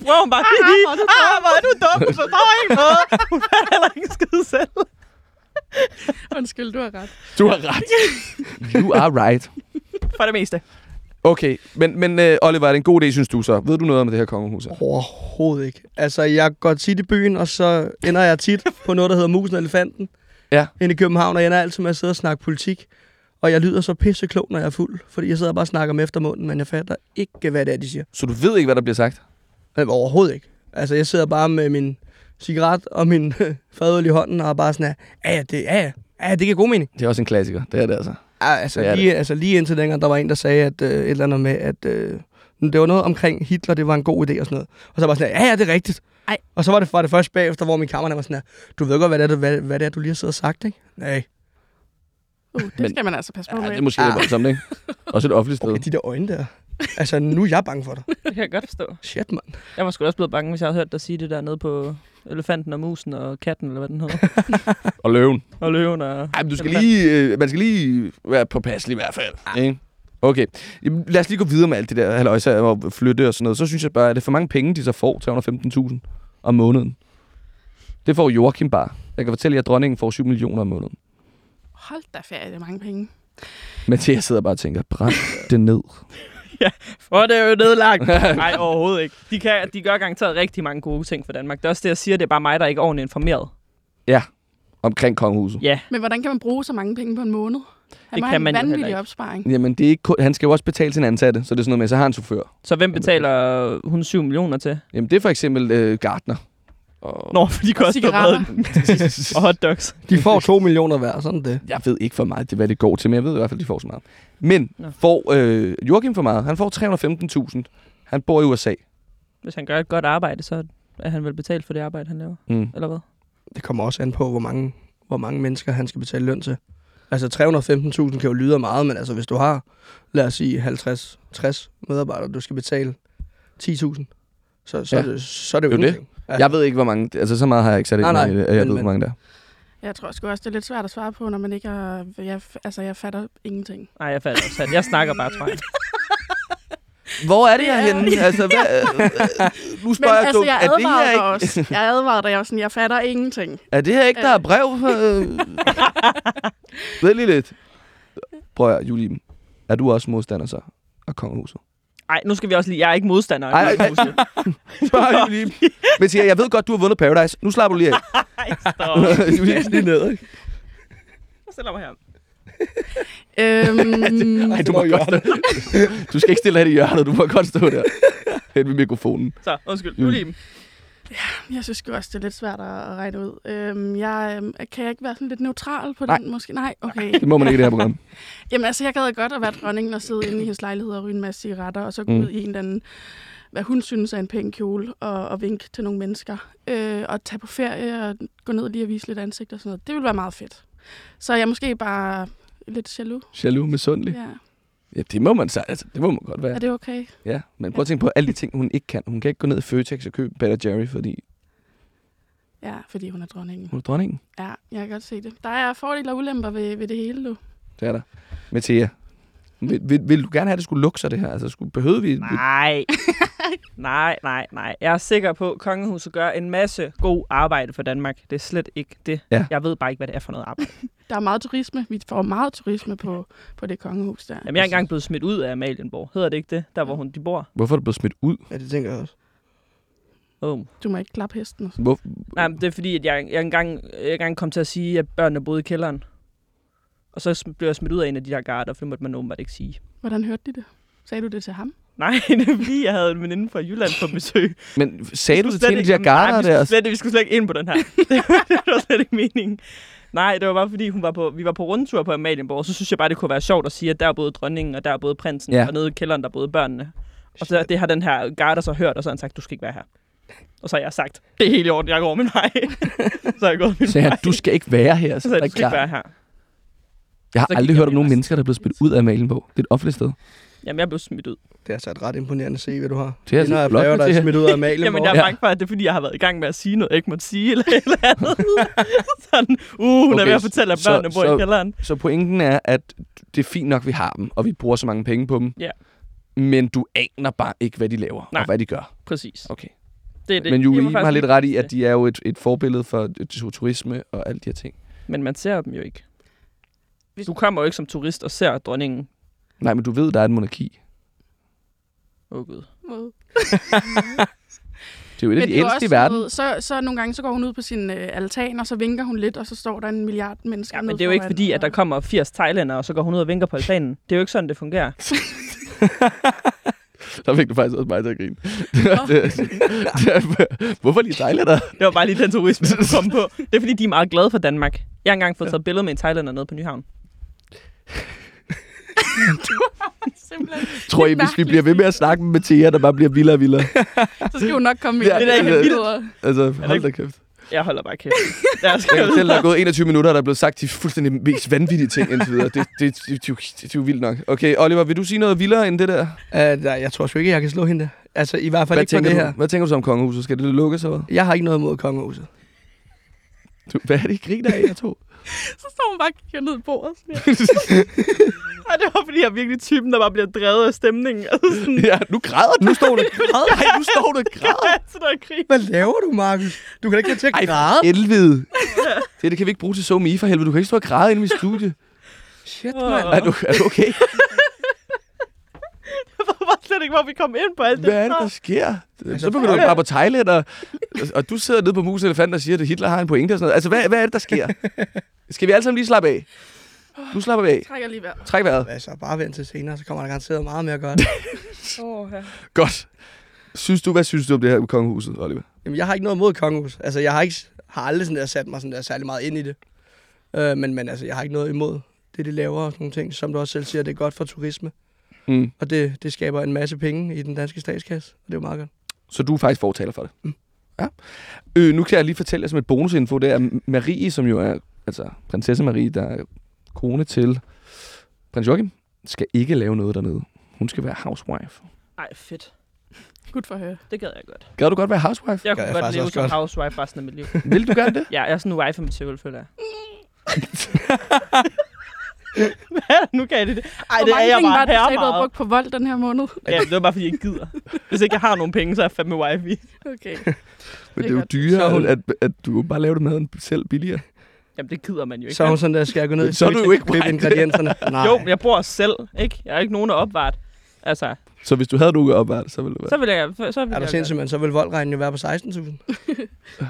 [SPEAKER 3] Prøv hun bare. <laughs> Ah, hvor er du dum. Du forstår ikke noget. Hun er heller ikke en skid selv. <laughs>
[SPEAKER 2] Undskyld, du har ret.
[SPEAKER 1] Du har ret. <laughs> You are right.
[SPEAKER 3] For det meste.
[SPEAKER 1] Okay, men, men uh, Oliver, er det en god idé, synes du så? Ved du noget om det her kongehus? her?
[SPEAKER 4] Overhovedet ikke. Altså, jeg går tit i byen, og så ender jeg tit på noget, der hedder Musen og Elefanten.
[SPEAKER 1] Ja.
[SPEAKER 4] Inde i København, og jeg ender altid med at sidde og snakke politik. Og jeg lyder så pisseklog, når jeg er fuld. Fordi jeg sidder og bare og snakker med eftermunden, men jeg fatter ikke, hvad det er, de siger.
[SPEAKER 1] Så du ved ikke, hvad der bliver sagt?
[SPEAKER 4] Men overhovedet ikke. Altså, jeg sidder bare med min cigaret og min <laughs> fadøl i hånden, og bare sådan, ja, ja, det, ja, ja, ja, det giver god mening.
[SPEAKER 1] Det er også en klassiker. Det er det altså.
[SPEAKER 4] Ja, altså,
[SPEAKER 1] Det
[SPEAKER 4] lige, altså lige indtil dengang, der var en, der sagde at, øh, et eller andet med, at øh, det var noget omkring Hitler, det var en god idé og sådan noget. Og så var sådan, ja, ja, det er rigtigt.
[SPEAKER 2] Ej.
[SPEAKER 4] Og så var det, var det først bagefter, hvor min kammerat var sådan, her, du ved godt, hvad det, er, du- hvad, hvad det er, du lige har siddet og sagt, ikke? Nej.
[SPEAKER 2] Uh, det
[SPEAKER 1] Men-
[SPEAKER 2] skal man altså passe på
[SPEAKER 1] Ja,
[SPEAKER 2] med.
[SPEAKER 1] det er måske lidt voldsomt, ikke? Også et offentligt sted.
[SPEAKER 4] Okay, de der øjne der. Altså, nu er jeg bange for dig.
[SPEAKER 3] Det kan jeg godt forstå.
[SPEAKER 4] Shit, mand.
[SPEAKER 3] Jeg var sgu også blevet bange, hvis jeg havde hørt dig sige det der nede på elefanten og musen og katten, eller hvad den hedder. <laughs>
[SPEAKER 1] Og løven.
[SPEAKER 3] og løven og...
[SPEAKER 1] Ej, men du skal lige, øh, man skal lige være påpasselig i hvert fald. Ikke? Okay, Jamen, lad os lige gå videre med alt det der halvøjse og flytte og sådan noget. Så synes jeg bare, at det er for mange penge, de så får, 315.000 om måneden. Det får Joachim bare. Jeg kan fortælle jer, at dronningen får 7 millioner om måneden.
[SPEAKER 2] Hold da ferie, det er mange penge.
[SPEAKER 1] Jeg sidder bare og tænker, brænd det ned.
[SPEAKER 3] Åh, det er jo nedlagt. <laughs> Nej, overhovedet ikke. De, kan, de gør garanteret rigtig mange gode ting for Danmark. Det er også det, jeg siger, det er bare mig, der er ikke er ordentligt informeret.
[SPEAKER 1] Omkring kongehuset.
[SPEAKER 3] Ja,
[SPEAKER 2] Men hvordan kan man bruge så mange penge på en måned? Han
[SPEAKER 3] Det kan
[SPEAKER 2] en
[SPEAKER 3] man heller
[SPEAKER 2] vanvittig
[SPEAKER 3] ikke.
[SPEAKER 2] opsparing.
[SPEAKER 1] Jamen, det er ikke han skal jo også betale sin ansatte, så det er sådan noget med, så har han en chauffør.
[SPEAKER 3] så hvem betaler hun 7 millioner til?
[SPEAKER 1] Jamen, det er for eksempel øh, Gardner. Og...
[SPEAKER 3] Nå, for de koster hvad? <laughs> og hotdogs.
[SPEAKER 4] De får to millioner hver, sådan det.
[SPEAKER 1] Jeg ved ikke for meget, det, hvad det går til, men jeg ved i hvert fald, de får så meget. Men
[SPEAKER 3] Nå.
[SPEAKER 1] får øh, Joachim for meget? Han får 315.000. Han bor i USA.
[SPEAKER 3] Hvis han gør et godt arbejde, så er han vel betalt for det arbejde, han laver.
[SPEAKER 1] Mm.
[SPEAKER 3] Eller hvad?
[SPEAKER 4] Det kommer også an på, hvor mange, hvor mange mennesker han skal betale løn til. Altså 315.000 kan jo lyde af meget, men altså hvis du har, lad os sige 50-60 medarbejdere, du skal betale 10.000, så, så,
[SPEAKER 1] Ja.
[SPEAKER 4] er det, så er det jo
[SPEAKER 1] jo det.
[SPEAKER 4] Ja.
[SPEAKER 1] Jeg ved ikke, hvor mange... Altså, så meget har jeg ikke sat ind
[SPEAKER 4] Nej,
[SPEAKER 1] i
[SPEAKER 4] nej,
[SPEAKER 1] det, at jeg
[SPEAKER 4] men-
[SPEAKER 1] ved, hvor
[SPEAKER 4] men-
[SPEAKER 1] mange der er.
[SPEAKER 2] Jeg tror sgu også, det er lidt svært at svare på, når man ikke er... Jeg, altså, jeg fatter ingenting.
[SPEAKER 3] Nej, jeg fatter også. Jeg snakker bare, jeg. <laughs>
[SPEAKER 1] Hvor er det
[SPEAKER 2] her
[SPEAKER 1] her
[SPEAKER 2] henne?
[SPEAKER 1] Altså, hvad, nu
[SPEAKER 2] Men
[SPEAKER 1] spørger jeg,
[SPEAKER 2] altså,
[SPEAKER 1] du,
[SPEAKER 2] jeg
[SPEAKER 1] er det her ikke,
[SPEAKER 2] også. Jeg advarede dig, jeg var sådan, jeg fatter ingenting.
[SPEAKER 1] er det her ikke, der er brev? Øh, <laughs> ved lige lidt. Prøv at Julie, er du også modstander så af kongehuset?
[SPEAKER 3] Nej, nu skal vi også lige... Jeg er ikke modstander.
[SPEAKER 1] Ej,
[SPEAKER 3] af
[SPEAKER 1] ej. Spørg Julie. <laughs> Men siger, jeg ved godt, du har vundet Paradise. Nu slapper du lige af. <laughs>
[SPEAKER 3] Ej, stop. <laughs>
[SPEAKER 1] Julie, lige ned, ikke?
[SPEAKER 3] Jeg stiller mig her.
[SPEAKER 2] Øhm,
[SPEAKER 1] Ej, du, må godt stå. du skal ikke stille dig i hjørnet, du må godt stå der. Hen ved mikrofonen.
[SPEAKER 3] Så, undskyld.
[SPEAKER 1] Mm.
[SPEAKER 3] Julie.
[SPEAKER 2] jeg synes også, det er lidt svært at regne ud. Øhm, jeg, øhm, kan jeg ikke være sådan lidt neutral på
[SPEAKER 1] Nej.
[SPEAKER 2] den? Måske? Nej, okay.
[SPEAKER 1] Det må man ikke i det her program. <laughs>
[SPEAKER 2] Jamen altså, jeg gad godt at være dronningen og sidde inde i hendes lejlighed og ryge en masse cigaretter, og så gå
[SPEAKER 1] Mm.
[SPEAKER 2] ud i en eller anden, hvad hun synes er en pæn kjole, og, og vinke til nogle mennesker. Øh, og tage på ferie og gå ned lige og vise lidt ansigt og sådan noget. Det ville være meget fedt. Så jeg er måske bare lidt jaloux.
[SPEAKER 1] Jaloux, misundelig.
[SPEAKER 2] Ja.
[SPEAKER 1] Ja, det må man så, altså, det må man godt være.
[SPEAKER 2] Er det okay?
[SPEAKER 1] Ja, men prøv at tænke på alle de ting, hun ikke kan. Hun kan ikke gå ned i Føtex og købe Ben Jerry, fordi
[SPEAKER 2] Ja, fordi hun er dronningen.
[SPEAKER 1] hun er dronningen.
[SPEAKER 2] Ja, jeg kan godt se det. Der er fordele og ulemper ved, ved det hele, du.
[SPEAKER 1] Det er der. Mathia, vil, vil, vil, du gerne have, at det skulle lukke sig, det her? Altså, skulle, behøvede vi...
[SPEAKER 3] Nej. <laughs> nej, nej, nej. Jeg er sikker på, at kongehuset gør en masse god arbejde for Danmark. Det er slet ikke det.
[SPEAKER 1] Ja.
[SPEAKER 3] Jeg ved bare ikke, hvad det er for noget arbejde. <laughs>
[SPEAKER 2] Der er meget turisme. Vi får meget turisme på, på det kongehus der.
[SPEAKER 3] Jamen, jeg er engang blevet smidt ud af Amalienborg. Hedder det ikke det? Der, hvor hun, de bor.
[SPEAKER 1] Hvorfor er du blevet smidt ud?
[SPEAKER 4] Ja, det tænker jeg også.
[SPEAKER 3] Oh.
[SPEAKER 2] Du må ikke klappe hesten.
[SPEAKER 1] Hvor,
[SPEAKER 3] Nej, men det er fordi, at jeg, jeg, engang, jeg engang kom til at sige, at børnene boede i kælderen. Og så blev jeg smidt ud af en af de der garder, for det måtte man åbenbart ikke sige.
[SPEAKER 2] Hvordan hørte de det? Sagde du det til ham?
[SPEAKER 3] Nej, <laughs> det er fordi, jeg havde en veninde fra Jylland på besøg.
[SPEAKER 1] men sagde du det til en af de
[SPEAKER 3] slet
[SPEAKER 1] der
[SPEAKER 3] ikke- Nej,
[SPEAKER 1] garder
[SPEAKER 3] vi skulle,
[SPEAKER 1] der?
[SPEAKER 3] slet, vi skulle slet ikke ind på den her. <laughs> det var- det var slet ikke meningen. Nej, det var bare fordi, hun var på, vi var på rundtur på Amalienborg, så synes jeg bare, det kunne være sjovt at sige, at der er både dronningen, og der er både prinsen,
[SPEAKER 1] Ja.
[SPEAKER 3] og nede i kælderen, der er både børnene. Og så, det har den her garder så hørt, og så har han sagt, du skal ikke være her. Og så har jeg sagt, det er helt i orden, jeg går min vej. <laughs> så har jeg gået min
[SPEAKER 1] Så
[SPEAKER 3] vej.
[SPEAKER 1] han, du skal ikke være her.
[SPEAKER 3] så
[SPEAKER 1] Så
[SPEAKER 3] sagde
[SPEAKER 1] er
[SPEAKER 3] jeg, du
[SPEAKER 1] det
[SPEAKER 3] skal ikke
[SPEAKER 1] klart.
[SPEAKER 3] være her.
[SPEAKER 1] Jeg har
[SPEAKER 3] Så
[SPEAKER 1] aldrig
[SPEAKER 3] jeg
[SPEAKER 1] hørt om nogen mennesker, der er blevet smidt ud af Malienborg. Det er et offentligt sted.
[SPEAKER 3] Jamen, jeg blev smidt ud.
[SPEAKER 4] Det er altså et ret imponerende CV, du har.
[SPEAKER 1] Det er altså flot,
[SPEAKER 4] der er smidt ud af <laughs> Amalie.
[SPEAKER 3] Jamen, jeg er bange for, at det er, fordi jeg har været i gang med at sige noget, jeg ikke måtte sige, eller et eller andet. <laughs> Sådan, uh, hun
[SPEAKER 1] Okay,
[SPEAKER 3] er ved at fortælle, at
[SPEAKER 1] så-
[SPEAKER 3] børnene bor
[SPEAKER 1] så-
[SPEAKER 3] i kælderen.
[SPEAKER 1] Så pointen er, at det er fint nok, vi har dem, og vi bruger så mange penge på dem.
[SPEAKER 3] Ja.
[SPEAKER 1] Men du aner bare ikke, hvad de laver,
[SPEAKER 3] Nej.
[SPEAKER 1] og hvad de gør.
[SPEAKER 3] Præcis.
[SPEAKER 1] Okay.
[SPEAKER 3] Det, er det.
[SPEAKER 1] Men Julie har lidt ret i, at de er jo et, et forbillede for tu- turisme og alle de her ting.
[SPEAKER 3] Men man ser dem jo ikke.
[SPEAKER 2] Hvis-
[SPEAKER 3] Du kommer jo ikke som turist og ser dronningen.
[SPEAKER 1] Nej, men du ved, der er et monarki.
[SPEAKER 3] Åh, oh, gud.
[SPEAKER 1] Det er jo et af de
[SPEAKER 2] det
[SPEAKER 1] ældste
[SPEAKER 2] også
[SPEAKER 1] i verden.
[SPEAKER 2] noget- Så, så nogle gange så går hun ud på sin øh, altan, og så vinker hun lidt, og så står der en milliard mennesker
[SPEAKER 3] Ja, men det er jo ikke fordi,
[SPEAKER 2] og-
[SPEAKER 3] at der kommer 80 thailændere, og så går hun ud og vinker på altanen. Det er jo ikke sådan, det fungerer. <laughs> <laughs>
[SPEAKER 1] Der fik du faktisk også mig til at grine. det, det, hvorfor lige thailander?
[SPEAKER 3] Det var bare lige den turisme, du kom på. <laughs> Det er fordi, de er meget glade for Danmark. Jeg har engang fået taget billede med en thailænder nede på Nyhavn.
[SPEAKER 2] Simpelthen.
[SPEAKER 1] Tror I, hvis vi bliver ved med at snakke med Thea, der bare bliver vildere og vildere?
[SPEAKER 2] Så skal hun nok komme med
[SPEAKER 1] Ja,
[SPEAKER 3] det er da
[SPEAKER 2] af
[SPEAKER 3] vildt.
[SPEAKER 1] Altså, hold da kæft.
[SPEAKER 3] Jeg holder bare kæft. Jeg skal
[SPEAKER 1] Jeg kan fortælle, der er gået 21 minutter, og der er blevet sagt de fuldstændig mest vanvittige ting indtil videre. Det, det, det, det, det, det, er jo vildt nok. Okay, Oliver, vil du sige noget vildere end det der?
[SPEAKER 4] Uh, nej, jeg tror sgu ikke, jeg kan slå hende. Altså, i hvert fald
[SPEAKER 1] Hvad
[SPEAKER 4] ikke på
[SPEAKER 1] tænker,
[SPEAKER 4] det
[SPEAKER 1] du,
[SPEAKER 4] her.
[SPEAKER 1] hvad tænker du så om kongehuset? Skal det lukkes eller hvad?
[SPEAKER 4] Jeg har ikke noget imod kongehuset.
[SPEAKER 1] Du, hvad er det, I griner af, jeg to?
[SPEAKER 2] Så står hun bare og kigger ned i bordet.
[SPEAKER 3] Og <laughs> det var fordi, jeg er virkelig typen, der bare bliver drevet af stemningen. Altså sådan,
[SPEAKER 1] ja, nu græder du. Nu står du og græder. Nej, nu står du og græder.
[SPEAKER 3] jeg er.
[SPEAKER 4] Hvad laver du, Markus? Du kan ikke have til at
[SPEAKER 1] Ej,
[SPEAKER 4] græde.
[SPEAKER 1] helvede. Det, det kan vi ikke bruge til so me for helvede. Du kan ikke stå og græde inde i mit studie.
[SPEAKER 4] Shit, mand.
[SPEAKER 1] Er du, er du okay?
[SPEAKER 3] Slet ikke, hvor vi kom ind på alt det.
[SPEAKER 1] Hvad er det, der sker? Så begynder du bare på Thailand, og, og du sidder nede på Mus Elefant og siger, at Hitler har en pointe og sådan noget. Altså, hvad, hvad er det, der sker? Skal vi alle sammen lige slappe af? Du slapper af.
[SPEAKER 2] Trækker lige vejret.
[SPEAKER 1] Træk vejret.
[SPEAKER 4] Altså, bare vent til senere, så kommer der garanteret meget mere godt. <laughs>
[SPEAKER 3] Oh, ja.
[SPEAKER 1] Godt. Synes du, hvad synes du om det her med kongehuset, Oliver?
[SPEAKER 4] Jamen, jeg har ikke noget imod kongehus. Altså, jeg har, ikke, har aldrig sådan der sat mig sådan der særlig meget ind i det. Øh, men, men altså, jeg har ikke noget imod det, de laver og sådan nogle ting. Som du også selv siger, det er godt for turisme.
[SPEAKER 1] Mm.
[SPEAKER 4] Og det, det skaber en masse penge i den danske statskasse. Og det er jo meget godt.
[SPEAKER 1] Så du er faktisk fortaler for det?
[SPEAKER 4] Mm.
[SPEAKER 1] Ja. Øh, nu kan jeg lige fortælle jer som et bonusinfo, det er at Marie, som jo er altså prinsesse Marie, der er kone til prins Joachim, skal ikke lave noget dernede. Hun skal være housewife.
[SPEAKER 3] Ej, fedt.
[SPEAKER 2] Godt for at høre.
[SPEAKER 3] Det gad jeg godt.
[SPEAKER 1] Gad du godt være housewife?
[SPEAKER 3] Jeg kunne
[SPEAKER 4] jeg
[SPEAKER 3] godt
[SPEAKER 4] faktisk
[SPEAKER 3] leve som
[SPEAKER 4] godt.
[SPEAKER 3] housewife resten af mit liv.
[SPEAKER 1] Vil du gerne det?
[SPEAKER 3] Ja, jeg er sådan en wife med tøvel, føler jeg. <laughs> Hvad? <laughs> Nu kan jeg det. Ej, det er jeg
[SPEAKER 2] penge var
[SPEAKER 3] bare
[SPEAKER 2] det, du
[SPEAKER 3] her
[SPEAKER 2] sagde, du havde brugt på vold den her måned?
[SPEAKER 3] Ja, det var bare, fordi jeg ikke gider. Hvis ikke jeg har nogen penge, så er jeg fandme wife
[SPEAKER 2] Okay. <laughs>
[SPEAKER 1] Men det er jo dyrere, at, at du bare laver det maden selv billigere.
[SPEAKER 3] Jamen, det gider man jo ikke.
[SPEAKER 4] Så er hun sådan der, skal jeg gå ned i
[SPEAKER 1] Så er du jo ikke
[SPEAKER 4] købe ingredienserne? <laughs> Nej.
[SPEAKER 3] Jo, men jeg bor selv, ikke? Jeg er ikke nogen, der er opvart. Altså,
[SPEAKER 1] Så hvis du havde dukket op, så ville det være...
[SPEAKER 3] så vil jeg... Så vil
[SPEAKER 4] Er du
[SPEAKER 3] jeg
[SPEAKER 4] sindssyg, mand? Så vil voldregnen jo være på 16.000.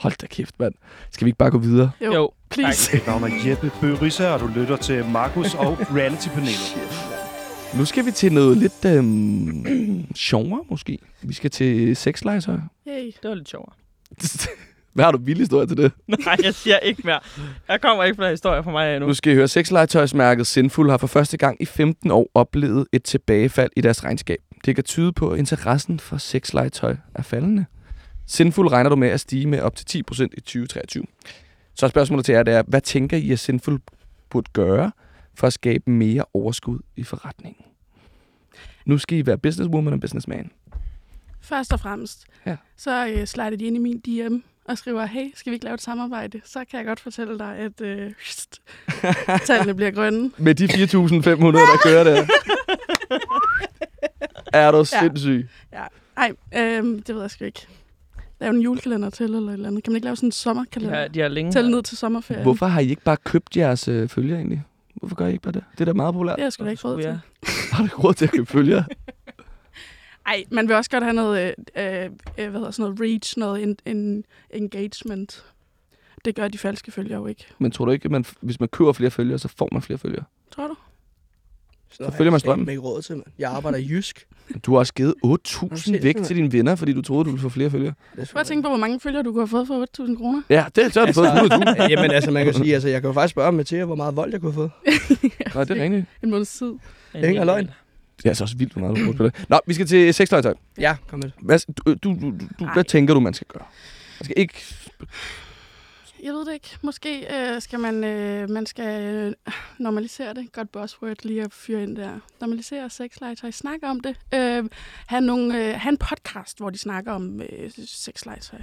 [SPEAKER 1] Hold da kæft, mand. Skal vi ikke bare gå videre?
[SPEAKER 2] Jo,
[SPEAKER 3] Jo,
[SPEAKER 2] please.
[SPEAKER 6] Mit navn er Jeppe Bøgerisse, og du lytter til Markus og <laughs> Reality-panelet.
[SPEAKER 1] Nu skal vi til noget lidt øhm, sjovere, måske. Vi skal til sexlegetøj.
[SPEAKER 2] Yay.
[SPEAKER 3] Det var lidt sjovere. <laughs>
[SPEAKER 1] Hvad har du vild historie til det? <laughs>
[SPEAKER 3] Nej, jeg siger ikke mere. Jeg kommer ikke flere historier fra mig endnu.
[SPEAKER 1] Nu skal I høre, sexlegetøjsmærket Sinful har for første gang i 15 år oplevet et tilbagefald i deres regnskab. Det kan tyde på, at interessen for sexlegetøj er faldende. Sinful regner du med at stige med op til 10% i 2023. Så spørgsmålet til jer det er, hvad tænker I, at Sinful burde gøre for at skabe mere overskud i forretningen? Nu skal I være businesswoman og businessman.
[SPEAKER 2] Først og fremmest,
[SPEAKER 1] Ja.
[SPEAKER 2] så øh, slider de ind i min DM og skriver, hey, skal vi ikke lave et samarbejde? Så kan jeg godt fortælle dig, at øh, <laughs> tallene bliver grønne.
[SPEAKER 1] Med de 4.500, der kører der. er du sindssyg?
[SPEAKER 2] Nej, øh, det ved jeg sgu ikke. Lave en julekalender til eller et eller andet. Kan man ikke lave sådan en
[SPEAKER 3] De
[SPEAKER 2] sommerkalender?
[SPEAKER 3] har, de har længe...
[SPEAKER 2] Tælle ned til sommerferien.
[SPEAKER 1] Hvorfor har I ikke bare købt jeres øh, følger egentlig? Hvorfor gør I ikke bare det? Det er da meget populært.
[SPEAKER 2] Det er jeg sgu da ikke råd til.
[SPEAKER 3] Ja. <laughs>
[SPEAKER 1] Har du ikke råd til at købe følger? <laughs>
[SPEAKER 2] Ej, man vil også godt have noget, øh, øh, hvad hedder sådan noget reach, noget en, en engagement. Det gør de falske følger jo ikke.
[SPEAKER 1] Men tror du ikke, at man, hvis man køber flere følgere, så får man flere følgere?
[SPEAKER 2] Tror du?
[SPEAKER 4] Så
[SPEAKER 1] følger man strømmen.
[SPEAKER 4] ikke råd til, mand. Jeg arbejder i Jysk.
[SPEAKER 1] Du har også givet
[SPEAKER 4] Har du
[SPEAKER 1] 8.000
[SPEAKER 4] set
[SPEAKER 1] væk til dine venner, fordi du troede, du ville få flere følgere.
[SPEAKER 4] Er
[SPEAKER 2] Prøv at tænke på, hvor mange følgere du kunne have fået for 8.000 kroner.
[SPEAKER 1] Ja, det så har du fået 100.000. <laughs>
[SPEAKER 4] Ja, Jamen altså, man kan sige, altså, jeg kan jo faktisk spørge Mathia, hvor meget vold jeg kunne have fået. <laughs>
[SPEAKER 1] Nej, det er rigtigt.
[SPEAKER 2] En måneds tid.
[SPEAKER 4] Det er ikke løgn.
[SPEAKER 1] Det er altså også vildt, hvor meget du bruger på det. Nå, vi skal til sexlegetøj.
[SPEAKER 4] Ja, kom med det.
[SPEAKER 1] Hvad, du, du, du, du, hvad tænker du, man skal gøre? Man skal ikke...
[SPEAKER 2] Jeg ved det ikke. Måske øh, skal man, øh, man skal øh, normalisere det. Godt buzzword lige at fyre ind der. Normalisere sexlegetøj. Snakke om det. Øh, have, nogle, øh, have en podcast, hvor de snakker om øh, sexlegetøj.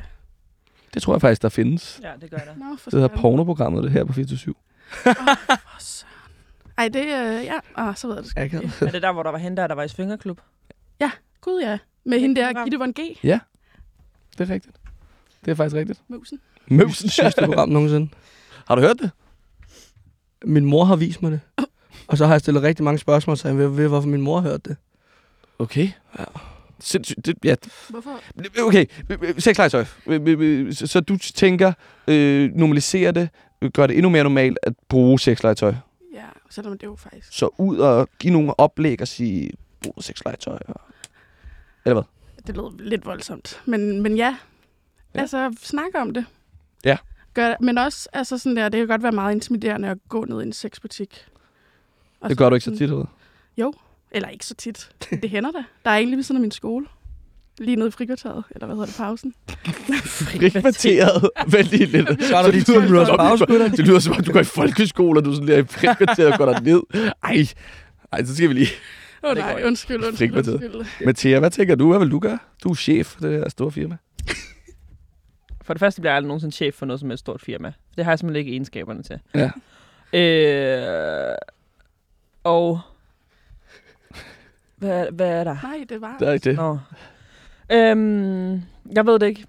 [SPEAKER 1] Det tror jeg faktisk, der findes.
[SPEAKER 3] Ja, det gør der.
[SPEAKER 2] Nå,
[SPEAKER 1] Det hedder pornoprogrammet, det her på 24
[SPEAKER 2] For søren. Ej, det er... Øh, ja, ah, så ved jeg det. sgu
[SPEAKER 4] Jeg kan.
[SPEAKER 2] ikke.
[SPEAKER 3] Er det der, hvor der var hende der, der var i svingerklub?
[SPEAKER 2] Gud ja. Med
[SPEAKER 3] Ja,
[SPEAKER 2] hende
[SPEAKER 3] det
[SPEAKER 2] der,
[SPEAKER 3] var-
[SPEAKER 2] Gitte Von G.
[SPEAKER 1] Det er rigtigt. Det er faktisk rigtigt.
[SPEAKER 2] Musen.
[SPEAKER 1] Møvsen. <laughs>
[SPEAKER 4] Sidste program nogensinde.
[SPEAKER 1] Har du hørt det?
[SPEAKER 4] Min mor har vist mig det. Og så har jeg stillet rigtig mange spørgsmål til ved, ved, hvorfor min mor har hørt det.
[SPEAKER 1] Okay. Ja. Sindssygt. Det, ja.
[SPEAKER 2] Hvorfor?
[SPEAKER 1] Okay, sexlegetøj. Så så du tænker, øh, normalisere det, gør det endnu mere normalt at bruge sexlegetøj.
[SPEAKER 2] Ja, selvom det jo faktisk...
[SPEAKER 1] Så ud og give nogle oplæg og sige, brug sexlegetøj. Og... Eller hvad?
[SPEAKER 2] Det lød lidt voldsomt. Men, men ja,
[SPEAKER 1] Ja.
[SPEAKER 2] ja. altså snak om det.
[SPEAKER 1] Ja.
[SPEAKER 2] Gør, men også, altså sådan der, det kan godt være meget intimiderende at gå ned i en sexbutik. Og
[SPEAKER 1] Det gør du ikke så
[SPEAKER 2] sådan-
[SPEAKER 1] tit, eller hvad?
[SPEAKER 2] Eller ikke så tit. Det hænder da. Der er egentlig ved siden af min skole. Lige nede i frikvarteret, eller hvad hedder det, pausen. <laughs>
[SPEAKER 1] Frikvarteret. Vent lige lidt.
[SPEAKER 4] Så er der lige 10
[SPEAKER 1] lyder det
[SPEAKER 4] minutters
[SPEAKER 1] som Det lyder som om, du går i folkeskole, og du sådan der i frikvarteret og går der ned. Ej. Ej, så skal vi lige.
[SPEAKER 2] Åh oh, nej, undskyld, undskyld, undskyld.
[SPEAKER 1] Mathia, hvad tænker du? Hvad vil du gøre? Du er chef for det her store firma.
[SPEAKER 3] For det første bliver jeg aldrig nogensinde chef for noget som et stort firma. Det har jeg simpelthen ikke egenskaberne til.
[SPEAKER 1] Ja.
[SPEAKER 3] Øh, og... Hvad, hvad er der?
[SPEAKER 2] Nej, det var...
[SPEAKER 1] Det er ikke det.
[SPEAKER 3] Nå. Øhm, jeg ved det ikke.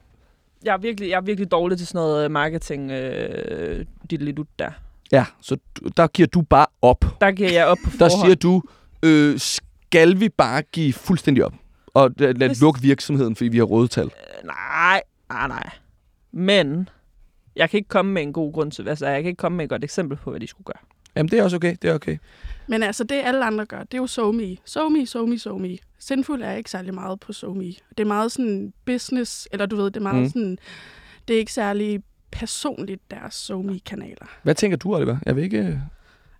[SPEAKER 3] Jeg er virkelig, jeg er virkelig dårlig til sådan noget marketing, øh, dit lidt ud der.
[SPEAKER 1] Ja, så der giver du bare op.
[SPEAKER 3] Der giver jeg op på
[SPEAKER 1] Der
[SPEAKER 3] forhånd.
[SPEAKER 1] siger du, øh, skal vi bare give fuldstændig op? Og lad, lad
[SPEAKER 3] Hvis-
[SPEAKER 1] lukke virksomheden, fordi vi har røde tal.
[SPEAKER 3] Øh, nej, nej, nej. Men jeg kan ikke komme med en god grund til, altså jeg kan ikke komme med et godt eksempel på, hvad de skulle gøre.
[SPEAKER 1] Jamen, det er også okay. Det er okay.
[SPEAKER 2] Men altså, det alle andre gør, det er jo SoMe. SoMe, SoMe, SoMe. Sinful er ikke særlig meget på SoMe. Det er meget sådan business, eller du ved, det er meget
[SPEAKER 1] Mm.
[SPEAKER 2] sådan... Det er ikke særlig personligt, deres SoMe-kanaler.
[SPEAKER 1] Hvad tænker du, Oliver? Jeg vil ikke,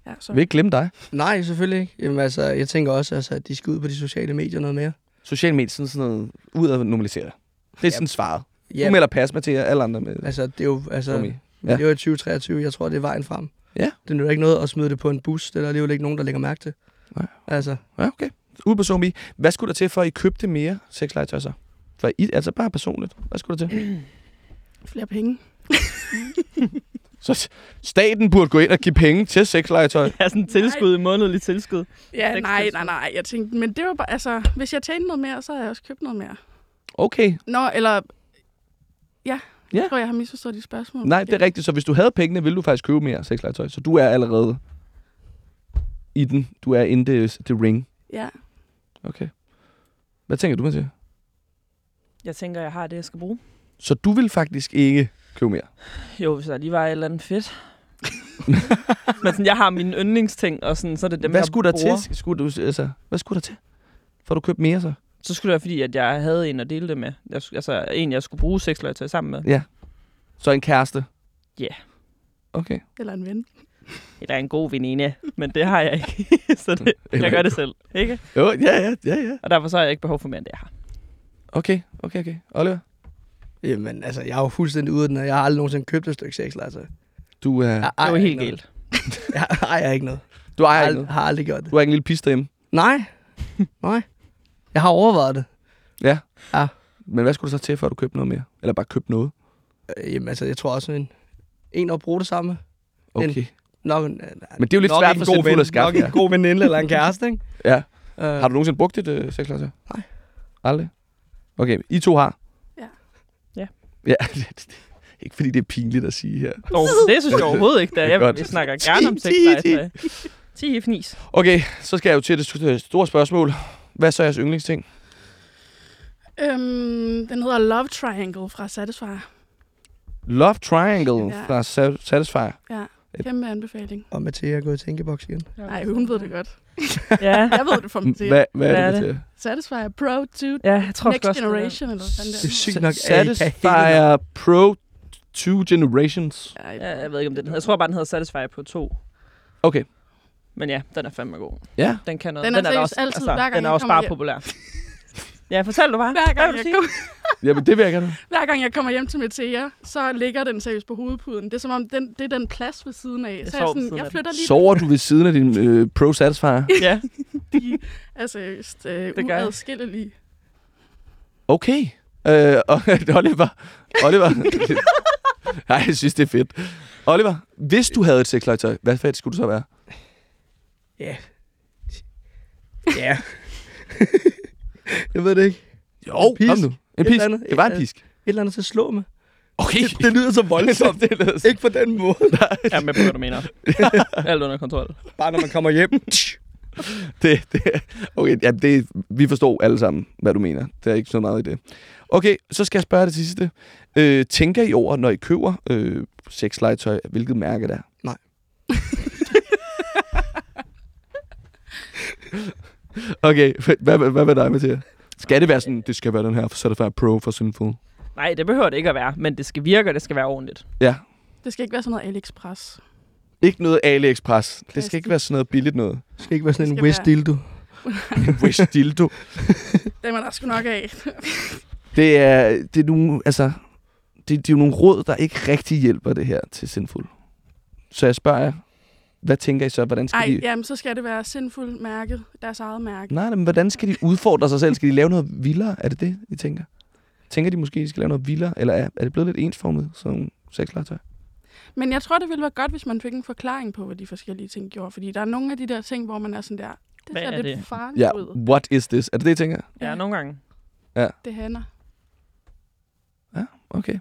[SPEAKER 2] Ja, så.
[SPEAKER 1] jeg vil ikke glemme dig.
[SPEAKER 4] Nej, selvfølgelig ikke. Jamen, altså, jeg tænker også, altså, at de skal ud på de sociale medier noget mere.
[SPEAKER 1] Social medier, sådan, sådan noget, ud at normalisere det. Det er sådan svaret.
[SPEAKER 4] Ja,
[SPEAKER 1] Du melder pas jer, alle andre med.
[SPEAKER 4] altså, det er jo, altså, ja.
[SPEAKER 1] Ja.
[SPEAKER 4] det er jo 2023. Jeg tror, det er vejen frem.
[SPEAKER 1] Ja.
[SPEAKER 4] Det er jo ikke noget at smide det på en bus. Det er der alligevel ikke nogen, der lægger mærke til.
[SPEAKER 1] Nej.
[SPEAKER 4] Altså,
[SPEAKER 1] Ja, okay. Ud på SoMe. Hvad skulle der til, for at I købte mere sexlegetøj så? For I, altså bare personligt. Hvad skulle der til? <clears throat>
[SPEAKER 2] Flere penge. <laughs>
[SPEAKER 1] Så staten burde gå ind og give penge til sexlegetøj.
[SPEAKER 3] Har sådan en tilskud, en månedlig tilskud.
[SPEAKER 2] Ja, nej, nej, nej. Jeg tænkte, men det var bare, altså, hvis jeg tjente noget mere, så havde jeg også købt noget mere.
[SPEAKER 1] Okay.
[SPEAKER 2] Nå, eller... Ja,
[SPEAKER 1] Ja.
[SPEAKER 2] jeg tror, jeg har misforstået de spørgsmål.
[SPEAKER 1] Nej, det er rigtigt. Så hvis du havde pengene, ville du faktisk købe mere sexlegetøj. Så du er allerede i den. Du er in the, the ring.
[SPEAKER 2] Ja.
[SPEAKER 1] Okay. Hvad tænker du med til?
[SPEAKER 3] Jeg tænker, jeg har det, jeg skal bruge.
[SPEAKER 1] Så du vil faktisk ikke købe mere?
[SPEAKER 3] Jo, hvis der lige var et eller andet fedt. <laughs> Men sådan, jeg har mine yndlingsting, og sådan, så er det dem,
[SPEAKER 1] hvad
[SPEAKER 3] jeg
[SPEAKER 1] skulle der
[SPEAKER 3] bruger.
[SPEAKER 1] til? Skulle du, altså, hvad skulle der til? For du købte mere så?
[SPEAKER 3] Så skulle det være, fordi at jeg havde en at dele det med. Jeg, altså, en, jeg skulle bruge sexlegetøj sammen med.
[SPEAKER 1] Så en kæreste?
[SPEAKER 3] Ja.
[SPEAKER 1] Okay.
[SPEAKER 2] Eller en ven.
[SPEAKER 3] Eller en god veninde, men det har jeg ikke. <laughs> så det, jeg gør det selv, ikke?
[SPEAKER 1] Jo, ja, ja, ja, ja.
[SPEAKER 3] Og derfor så har jeg ikke behov for mere, end det jeg har.
[SPEAKER 1] Okay, okay, okay. Oliver?
[SPEAKER 4] jamen, altså, jeg er jo fuldstændig ude af den, og jeg har aldrig nogensinde købt et stykke sexlegetøj.
[SPEAKER 1] Du, er,
[SPEAKER 4] Jeg
[SPEAKER 3] Det
[SPEAKER 4] ejer
[SPEAKER 3] var
[SPEAKER 4] ikke
[SPEAKER 3] helt galt. <laughs>
[SPEAKER 4] Jeg ejer ikke noget.
[SPEAKER 1] du ejer
[SPEAKER 4] Jeg
[SPEAKER 1] ikke
[SPEAKER 4] har,
[SPEAKER 1] noget.
[SPEAKER 4] har aldrig gjort det.
[SPEAKER 1] Du har ikke en lille piste hjemme.
[SPEAKER 4] Nej. Nej. Jeg har overvejet det.
[SPEAKER 1] Ja.
[SPEAKER 4] Ja.
[SPEAKER 1] Men hvad skulle der så til, for at du købte noget mere? Eller bare købte noget?
[SPEAKER 4] Øh, Jamen, altså, jeg tror også, en, en at bruge det samme.
[SPEAKER 1] Okay.
[SPEAKER 4] Nok, en,
[SPEAKER 1] Men det er jo lidt svært
[SPEAKER 4] en
[SPEAKER 1] for
[SPEAKER 4] god ven,
[SPEAKER 1] at skaffe.
[SPEAKER 4] Nok en god veninde eller en kæreste, ikke? <laughs>
[SPEAKER 1] Ja.
[SPEAKER 4] Uh,
[SPEAKER 1] Har du nogensinde brugt et øh, sexlegetøj?
[SPEAKER 4] Nej.
[SPEAKER 1] Aldrig? Okay, I to har?
[SPEAKER 2] Ja.
[SPEAKER 3] Ja.
[SPEAKER 1] Ja, <laughs> ikke fordi det er pinligt at sige her.
[SPEAKER 3] Oh, det synes jeg overhovedet ikke. Da.
[SPEAKER 1] Det
[SPEAKER 3] Jeg, jeg snakker gerne om sexlegetøj. Ti fnis.
[SPEAKER 1] Okay, så skal jeg jo til det st- store spørgsmål. Hvad er så jeres yndlingsting?
[SPEAKER 2] Øhm, den hedder Love Triangle fra Satisfyer.
[SPEAKER 1] Love Triangle
[SPEAKER 2] Ja.
[SPEAKER 1] fra Sa- Satisfyer.
[SPEAKER 2] Ja. Kæmpe anbefaling.
[SPEAKER 4] Og Mathia er gået i tænkeboks igen.
[SPEAKER 2] Nej, hun ved det godt.
[SPEAKER 3] Ja, <laughs>
[SPEAKER 2] Jeg ved det for Mathias.
[SPEAKER 1] Hvad, hvad
[SPEAKER 3] Hvad
[SPEAKER 1] er det,
[SPEAKER 3] det?
[SPEAKER 1] til?
[SPEAKER 2] Satisfyer Pro 2
[SPEAKER 3] ja jeg tror
[SPEAKER 2] Next
[SPEAKER 3] også, det er-
[SPEAKER 2] Generation, eller hvad fanden
[SPEAKER 4] Det
[SPEAKER 2] det
[SPEAKER 4] er sygt nok,
[SPEAKER 1] Satisfyer Pro 2 Generations.
[SPEAKER 2] er.
[SPEAKER 3] Ja, jeg ved ikke, om den hedder. Jeg tror bare, den hedder Satisfy på 2.
[SPEAKER 1] Okay.
[SPEAKER 3] Men ja, den er fandme god.
[SPEAKER 1] Ja.
[SPEAKER 3] Den kan noget.
[SPEAKER 2] Den er
[SPEAKER 3] da
[SPEAKER 2] seriøst
[SPEAKER 3] også, altså,
[SPEAKER 2] altid, hver gang
[SPEAKER 3] den er også bare
[SPEAKER 2] hjem.
[SPEAKER 3] populær. ja, fortæl du bare.
[SPEAKER 2] Hver gang,
[SPEAKER 3] vil
[SPEAKER 2] jeg kommer, <laughs>
[SPEAKER 1] Jamen, det vil jeg gerne.
[SPEAKER 2] hver gang jeg kommer hjem til Mathea, så ligger den seriøst på hovedpuden. Det er som om, den, det er den plads ved siden af.
[SPEAKER 3] Jeg
[SPEAKER 2] Så jeg, er sådan, jeg flytter lige
[SPEAKER 1] Sover du ved siden af din øh, Pro Satisfyer? <laughs>
[SPEAKER 3] Ja,
[SPEAKER 2] de er seriøst øh, uadskillelige.
[SPEAKER 1] Okay. Øh, <laughs> og, Oliver. Oliver. Nej, jeg synes, det er fedt. Oliver, hvis du havde et sexlegetøj, hvad fedt skulle du så være?
[SPEAKER 4] Ja. Ja. <laughs> jeg ved det ikke.
[SPEAKER 1] Jo,
[SPEAKER 4] pisk.
[SPEAKER 1] kom nu. En pisk.
[SPEAKER 4] andet.
[SPEAKER 1] Det var en
[SPEAKER 4] Et-
[SPEAKER 1] pisk.
[SPEAKER 4] Et eller andet til at slå med.
[SPEAKER 1] Okay.
[SPEAKER 4] Det, det lyder så voldsomt. <laughs>
[SPEAKER 1] det lyder
[SPEAKER 4] ikke på den måde.
[SPEAKER 3] jeg er med på, hvad du mener. <laughs> Alt under kontrol.
[SPEAKER 4] Bare når man kommer hjem.
[SPEAKER 1] det, det, okay, ja, det, vi forstår alle sammen, hvad du mener. Der er ikke så meget i det. Okay, så skal jeg spørge det sidste. Øh, tænker I over, når I køber øh, sexlegetøj, hvilket mærke det er?
[SPEAKER 4] Nej.
[SPEAKER 1] Okay, hvad, hvad, hvad med dig, Mathias? Skal det være sådan, det skal være den her Certified Pro for Sinful?
[SPEAKER 3] Nej, det behøver det ikke at være, men det skal virke, og det skal være ordentligt.
[SPEAKER 1] Ja.
[SPEAKER 2] Det skal ikke være sådan noget AliExpress.
[SPEAKER 1] Ikke noget AliExpress. Det skal ikke være sådan noget billigt noget.
[SPEAKER 4] Det skal ikke være sådan en
[SPEAKER 2] være- <laughs>
[SPEAKER 4] dildo.
[SPEAKER 1] Wish dildo.
[SPEAKER 2] Det er der sgu nok af. <laughs>
[SPEAKER 1] Det er, det er nogle, altså, det, det er jo nogle råd, der ikke rigtig hjælper det her til Sinful. Så jeg spørger jer, hvad tænker I så? Hvordan skal
[SPEAKER 2] Ej,
[SPEAKER 1] de...
[SPEAKER 2] jamen, så skal det være sindfuld mærket. Deres eget mærke.
[SPEAKER 1] Nej, men hvordan skal de udfordre sig selv? Skal de lave noget vildere? Er det det, I tænker? Tænker de måske, at de skal lave noget vildere? Eller er, er det blevet lidt ensformet, som sexlegetøj?
[SPEAKER 2] Men jeg tror, det ville være godt, hvis man fik en forklaring på, hvad de forskellige ting gjorde. Fordi der er nogle af de der ting, hvor man er sådan der, det
[SPEAKER 3] Hvad
[SPEAKER 2] ser
[SPEAKER 3] er
[SPEAKER 2] lidt
[SPEAKER 3] det?
[SPEAKER 2] farligt
[SPEAKER 1] Ja,
[SPEAKER 2] ud.
[SPEAKER 1] what is this? Er det det, I tænker?
[SPEAKER 3] Ja,
[SPEAKER 2] Ja.
[SPEAKER 3] nogle gange.
[SPEAKER 2] Det hænder.
[SPEAKER 1] Okay.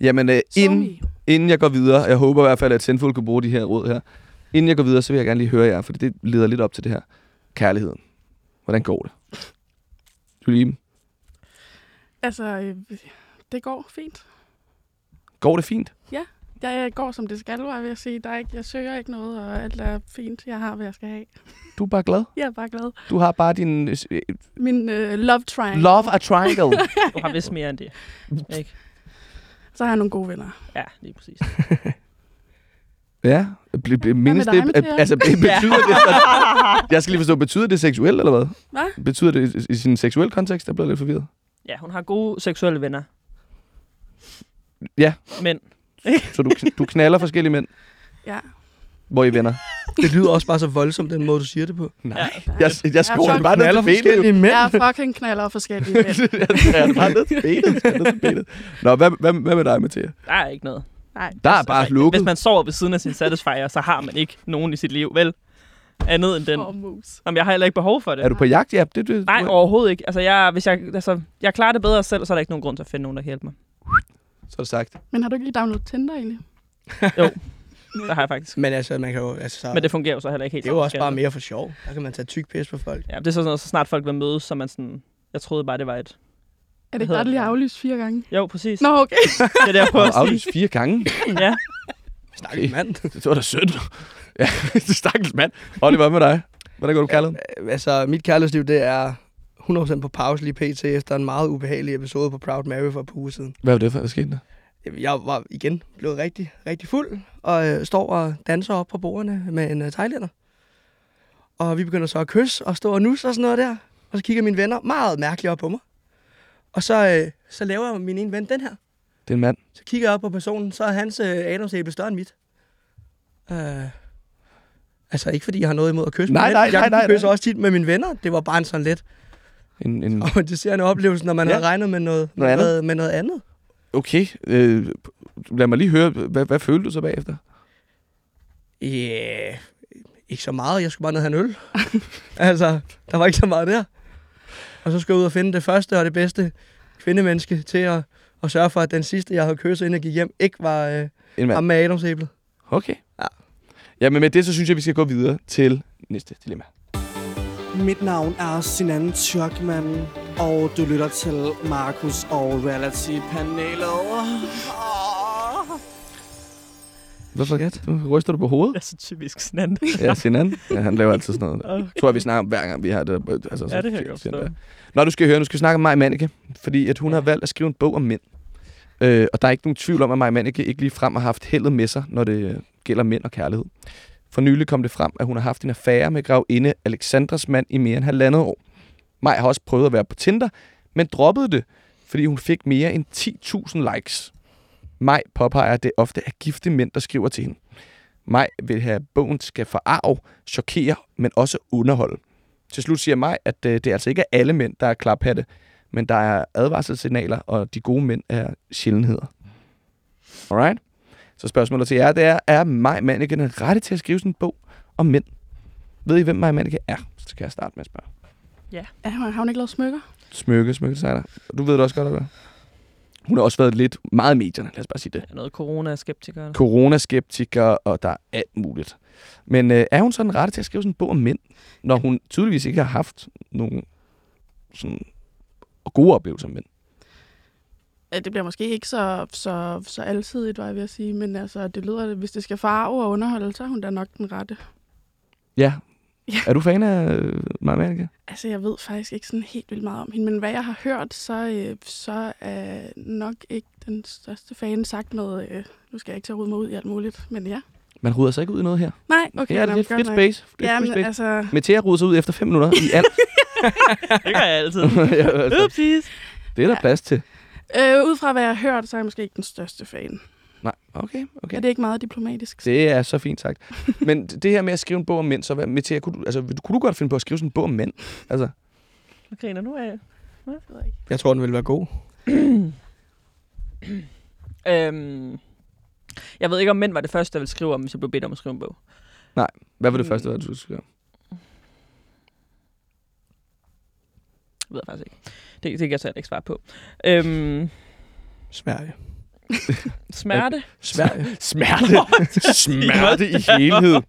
[SPEAKER 1] Jamen, øh, inden, inden jeg går videre, jeg håber i hvert fald, at Sinful kan bruge de her råd her. Inden jeg går videre, så vil jeg gerne lige høre jer, for det leder lidt op til det her. Kærligheden. Hvordan går det? Julie,
[SPEAKER 2] Altså, øh, det går fint.
[SPEAKER 1] går det fint?
[SPEAKER 2] Jeg går, som det skal, var jeg ved at sige. Der er ikke, jeg søger ikke noget, og alt er fint. Jeg har, hvad jeg skal have.
[SPEAKER 1] Du er bare glad.
[SPEAKER 2] Jeg er bare glad.
[SPEAKER 1] Du har bare din øh,
[SPEAKER 2] Min øh, love triangle.
[SPEAKER 1] love a triangle. <laughs>
[SPEAKER 3] Du har vist mere end det. Ikke?
[SPEAKER 2] Så har jeg nogle gode venner.
[SPEAKER 3] Ja, lige præcis. <laughs>
[SPEAKER 1] ja. Bl- bl- mindes
[SPEAKER 2] dig,
[SPEAKER 1] det,
[SPEAKER 2] Mathias?
[SPEAKER 1] altså, be- betyder det så, <laughs> Jeg skal lige forstå, betyder det seksuelt, eller hvad?
[SPEAKER 2] Hvad?
[SPEAKER 1] Betyder det i sin seksuelle kontekst? Jeg bliver lidt forvirret.
[SPEAKER 3] Ja, hun har gode seksuelle venner.
[SPEAKER 1] Ja.
[SPEAKER 3] Men <laughs>
[SPEAKER 1] Så du, du knaller forskellige mænd,
[SPEAKER 2] Ja.
[SPEAKER 1] hvor I er venner?
[SPEAKER 4] Det lyder også bare så voldsomt, den måde, du siger det på.
[SPEAKER 1] Nej.
[SPEAKER 3] ja,
[SPEAKER 1] Jeg, jeg, jeg skruer
[SPEAKER 2] så
[SPEAKER 1] det bare ned til benet.
[SPEAKER 4] forskellige mænd.
[SPEAKER 2] Jeg er fucking knaller forskellige mænd. <laughs>
[SPEAKER 1] jeg er bare ned til benet. Er ned til benet. Nå, hvad, hvad, hvad med dig, Mathias?
[SPEAKER 3] der er ikke noget.
[SPEAKER 2] Nej.
[SPEAKER 1] Der er bare
[SPEAKER 3] Altså,
[SPEAKER 1] lukket.
[SPEAKER 3] Hvis man sover ved siden af sin Satisfyer, så har man ikke nogen i sit liv, vel? Andet end den.
[SPEAKER 2] Åh, mus.
[SPEAKER 3] Jamen, jeg har heller ikke behov for det.
[SPEAKER 1] Er du på jagt? Ja, det, det,
[SPEAKER 3] Nej, overhovedet ikke. Altså, jeg, hvis jeg, altså, jeg klarer det bedre selv, så er der ikke nogen grund til at finde nogen, der kan hjælpe mig.
[SPEAKER 1] Så er det sagt.
[SPEAKER 2] Men har du ikke lige downloadet Tinder egentlig?
[SPEAKER 3] Det har jeg faktisk.
[SPEAKER 4] Men altså, man kan jo... Altså, så,
[SPEAKER 3] Men det fungerer jo så heller ikke helt.
[SPEAKER 4] det er jo også bare mere for sjov. Der kan man tage tyk pis på folk.
[SPEAKER 3] Ja, det er så sådan noget, så snart folk vil mødes, så man sådan... Jeg troede bare, det var et...
[SPEAKER 2] Er det ikke bare lige aflyst fire gange?
[SPEAKER 3] Jo, præcis.
[SPEAKER 2] Nå, okay.
[SPEAKER 3] Det er det, jeg prøver at sige.
[SPEAKER 1] aflyst fire gange.
[SPEAKER 3] Ja.
[SPEAKER 4] Stakkels mand. <laughs>
[SPEAKER 1] Det var da synd. Ja, <laughs> stakkels mand. Oliver, hvad med dig? Hvordan går du kaldet?
[SPEAKER 4] Altså, mit kærlighedsliv, det er 100% på pause lige pt. efter en meget ubehagelig episode på Proud Mary for et par uger siden.
[SPEAKER 1] Hvad var det for, hvad skete der?
[SPEAKER 4] Jeg var igen blevet rigtig, rigtig fuld, og øh, står og danser op på bordene med en øh, thailander. Og vi begynder så at kysse og stå og nusse og sådan noget der. Og så kigger mine venner meget mærkeligt op på mig. Og så, øh, så laver min ene ven den her.
[SPEAKER 1] Det er en mand.
[SPEAKER 4] Så kigger jeg op på personen, så er hans øh, adamsæble større end mit. Øh, altså ikke fordi jeg har noget imod at kysse
[SPEAKER 1] Nej, nej.
[SPEAKER 4] Jeg
[SPEAKER 1] nej, nej,
[SPEAKER 4] kysser
[SPEAKER 1] nej.
[SPEAKER 4] også tit med mine venner. Det var bare en sådan lidt
[SPEAKER 1] En, en... <laughs>
[SPEAKER 4] traumatiserende oplevelse, når man
[SPEAKER 1] Ja.
[SPEAKER 4] havde regnet med noget,
[SPEAKER 1] Noget andet.
[SPEAKER 4] med, med noget andet.
[SPEAKER 1] Okay, øh, lad mig lige høre, hvad, hvad følte du så bagefter?
[SPEAKER 4] Ja, yeah, ikke så meget. Jeg skulle bare ned og have en øl. <laughs> altså, der var ikke så meget der. Og så skulle jeg ud og finde det første og det bedste kvindemenneske til at, at sørge for, at den sidste, jeg havde kysset, inden jeg gik hjem, ikke var øh, ham med adamsæblet.
[SPEAKER 1] Okay.
[SPEAKER 4] Ja.
[SPEAKER 1] Jamen med det, så synes jeg, vi skal gå videre til næste dilemma.
[SPEAKER 7] Mit navn er Sinan Tjørkman, og du lytter til Markus og Reality-panelet.
[SPEAKER 1] Hvorfor nu ryster du på hovedet?
[SPEAKER 3] Det er så typisk Sinan.
[SPEAKER 1] Ja, Sinan. Ja, han laver altid sådan noget. <laughs>
[SPEAKER 3] Okay.
[SPEAKER 1] Jeg tror, vi snakker om hver gang, vi har det. Altså,
[SPEAKER 3] Ja, det kan jeg.
[SPEAKER 1] Nå, du skal høre, nu skal vi snakke om Maja Manneke, fordi at hun
[SPEAKER 3] Ja.
[SPEAKER 1] har valgt at skrive en bog om mænd. Øh, og der er ikke nogen tvivl om, at Maja Manneke ikke lige frem har haft heldet med sig, når det øh, gælder mænd og kærlighed. For nylig kom det frem, at hun har haft en affære med gravinde Alexandras mand i mere end halvandet år. Maja har også prøvet at være på Tinder, men droppede det, fordi hun fik mere end 10.000 likes. Maj påpeger, at det ofte er gifte mænd, der skriver til hende. Maj vil have, at bogen skal forarve, chokere, men også underholde. Til slut siger Maj, at øh, det altså ikke er alle mænd, der er klaphatte, men der er advarselssignaler, og de gode mænd er sjældenheder. Alright? Så spørgsmålet til jer, det er, er Maj Manneke den rette til at skrive sådan en bog om mænd? Ved I, hvem Maj Manneke er? Så skal jeg starte med at spørge.
[SPEAKER 2] Ja, har hun ikke lavet smykker?
[SPEAKER 1] Smykke, smykkedesigner. Du ved det også godt, eller hvad? Hun har også været lidt meget i medierne, lad os bare sige det.
[SPEAKER 3] Noget corona-skeptiker.
[SPEAKER 1] Coronaskeptiker, og der er alt muligt. Men øh, er hun så den rette til at skrive sådan en bog om mænd, når hun tydeligvis ikke har haft nogen sådan gode oplevelser med mænd?
[SPEAKER 2] Ja, Det bliver måske ikke så, så, så alsidigt, var jeg ved at sige, men altså, det lyder, hvis det skal farve og underholde, så er hun da nok den rette.
[SPEAKER 1] Ja.
[SPEAKER 2] Ja.
[SPEAKER 1] Er du fan af øh, Maja Manneke?
[SPEAKER 2] Altså, jeg ved faktisk ikke sådan helt vildt meget om hende, men hvad jeg har hørt, så, øh, så er nok ikke den største fan sagt med, øh, nu skal jeg ikke tage ud mig ud i alt muligt, men ja.
[SPEAKER 1] Man ruder sig ikke ud i noget her.
[SPEAKER 2] Nej, okay.
[SPEAKER 1] er det
[SPEAKER 2] nå,
[SPEAKER 1] lidt
[SPEAKER 2] nok.
[SPEAKER 1] space.
[SPEAKER 2] Ja, men
[SPEAKER 1] space.
[SPEAKER 2] altså,
[SPEAKER 1] Metea ruder sig ud efter 5 minutter i alt. <laughs>
[SPEAKER 3] Det gør jeg altid. <laughs>
[SPEAKER 1] ja, altså,
[SPEAKER 3] Upsies.
[SPEAKER 1] det er der
[SPEAKER 2] Ja.
[SPEAKER 1] plads til.
[SPEAKER 2] øh, ud fra hvad jeg har hørt, så er jeg måske ikke den største fan.
[SPEAKER 1] Nej, okay, okay.
[SPEAKER 2] Er det ikke meget diplomatisk?
[SPEAKER 1] Det er så fint sagt. <laughs> Men det her med at skrive en bog om mænd, så hvad, Metea, kunne du, altså, kunne du godt finde på at skrive sådan en bog om mænd? Altså,
[SPEAKER 3] Hvad griner nu af?
[SPEAKER 2] Det ved jeg ikke.
[SPEAKER 4] Jeg tror, den vil være god. <clears throat>
[SPEAKER 3] Øhm, jeg ved ikke, om mænd var det første, jeg ville skrive om, hvis jeg blev bedt om at skrive en bog.
[SPEAKER 1] hvad var det
[SPEAKER 3] Mm.
[SPEAKER 1] første, du skulle skrive?
[SPEAKER 3] Det ved jeg faktisk ikke. Det, det kan jeg så ikke svare på. Øhm,
[SPEAKER 4] Sverige. <laughs>
[SPEAKER 3] smerte?
[SPEAKER 4] Sverige.
[SPEAKER 1] Smerte. Smerte i helhed.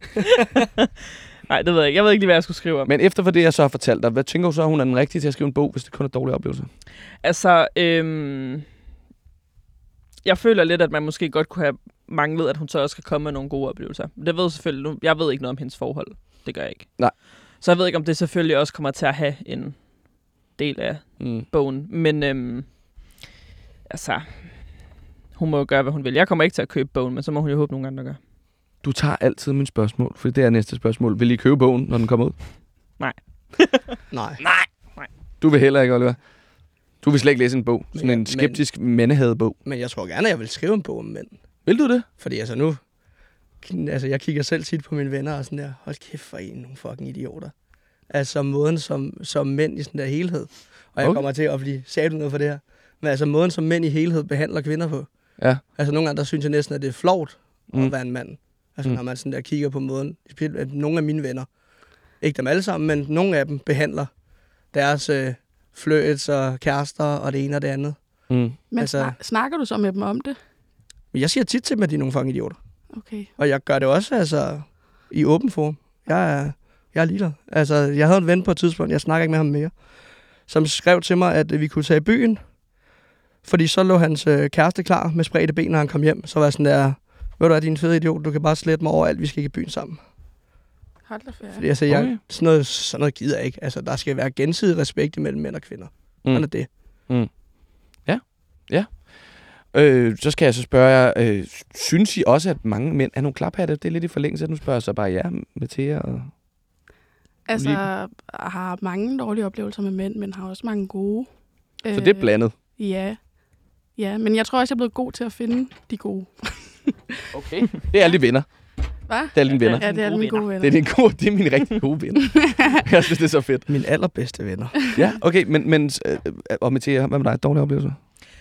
[SPEAKER 1] <laughs>
[SPEAKER 3] Nej, det ved jeg ikke. Jeg ved ikke lige, hvad jeg skulle skrive om.
[SPEAKER 1] Men efter for det, jeg så har fortalt dig, hvad tænker du så, hun er den rigtige til at skrive en bog, hvis det kun er dårlige oplevelser?
[SPEAKER 3] Altså, øhm, jeg føler lidt, at man måske godt kunne have manglet, at hun så også skal komme med nogle gode oplevelser. Det ved jeg selvfølgelig, nu- jeg ved ikke noget om hendes forhold. Det gør jeg ikke.
[SPEAKER 1] Nej.
[SPEAKER 3] Så jeg ved ikke, om det selvfølgelig også kommer til at have en del af
[SPEAKER 1] Mm.
[SPEAKER 3] bogen. Men øhm, altså, hun må jo gøre, hvad hun vil. Jeg kommer ikke til at købe bogen, men så må hun jo håbe, nogle andre gør.
[SPEAKER 1] Du tager altid min spørgsmål, for det er næste spørgsmål. Vil I købe bogen, når den kommer ud?
[SPEAKER 4] Nej. <laughs>
[SPEAKER 1] Du vil heller ikke, Oliver. Du vil slet ikke læse en bog. Sådan
[SPEAKER 4] Ja,
[SPEAKER 1] en
[SPEAKER 4] men-
[SPEAKER 1] skeptisk mandehadebog.
[SPEAKER 4] Men jeg tror gerne, at jeg vil skrive en bog om mænd.
[SPEAKER 1] Vil du det?
[SPEAKER 4] Fordi altså nu... Altså, jeg kigger selv tit på mine venner og sådan der, hold kæft for en, nogle fucking idioter. Altså måden som, som mænd i sådan der helhed. Og jeg
[SPEAKER 1] Okay.
[SPEAKER 4] kommer til at blive sat noget for det her. Men altså måden som mænd i helhed behandler kvinder på.
[SPEAKER 1] Ja.
[SPEAKER 4] Altså nogle gange, der synes jeg næsten, at det er flovt mm.
[SPEAKER 1] Mm.
[SPEAKER 4] at være en mand. Altså
[SPEAKER 1] Mm.
[SPEAKER 4] når man sådan der kigger på måden, at nogle af mine venner, ikke dem alle sammen, men nogle af dem behandler deres øh, flirts og kærester og det ene og det andet.
[SPEAKER 1] Mm.
[SPEAKER 2] Men
[SPEAKER 4] Altså-
[SPEAKER 2] snakker du så med dem om det?
[SPEAKER 4] Men jeg siger tit til dem, at de er nogle fucking idioter.
[SPEAKER 2] Okay.
[SPEAKER 4] Og jeg gør det også altså, i åben form. Jeg er, jeg er ligeglad. Altså, jeg havde en ven på et tidspunkt, jeg snakker ikke med ham mere, som skrev til mig, at vi kunne tage i byen, fordi så lå hans øh, kæreste klar med spredte ben, når han kom hjem. Så var jeg sådan der, ved du hvad, din fede idiot, du kan bare slette mig over alt, vi skal ikke i byen sammen.
[SPEAKER 2] Hold da ferie.
[SPEAKER 4] Fordi altså, jeg,
[SPEAKER 1] Okay.
[SPEAKER 4] sådan, noget, sådan noget gider jeg ikke. Altså, der skal være gensidig respekt imellem mænd og kvinder.
[SPEAKER 1] Mm.
[SPEAKER 4] Sådan er det.
[SPEAKER 1] Øh, så skal jeg så spørge jer, øh, synes I også, at mange mænd er nogle klaphatte? Det er lidt i forlængelse, nu spørger jeg så bare jer, Mathea. Og...
[SPEAKER 2] Altså, jeg har mange dårlige oplevelser med mænd, men har også mange gode.
[SPEAKER 1] Så det er blandet.
[SPEAKER 2] Ja. Ja, men jeg tror også, jeg er blevet god til at finde de gode. <laughs>
[SPEAKER 1] Okay. Det er alle de venner.
[SPEAKER 2] Hvad?
[SPEAKER 1] Det er alle dine venner.
[SPEAKER 2] Ja, det er alle mine gode venner.
[SPEAKER 1] Det er, din gode, det er mine rigtig gode venner. <laughs> jeg synes, det er så fedt.
[SPEAKER 4] Mine allerbedste venner.
[SPEAKER 1] Ja, okay, men, men øh, og Mathea, hvad med dig? Dårlige oplevelser?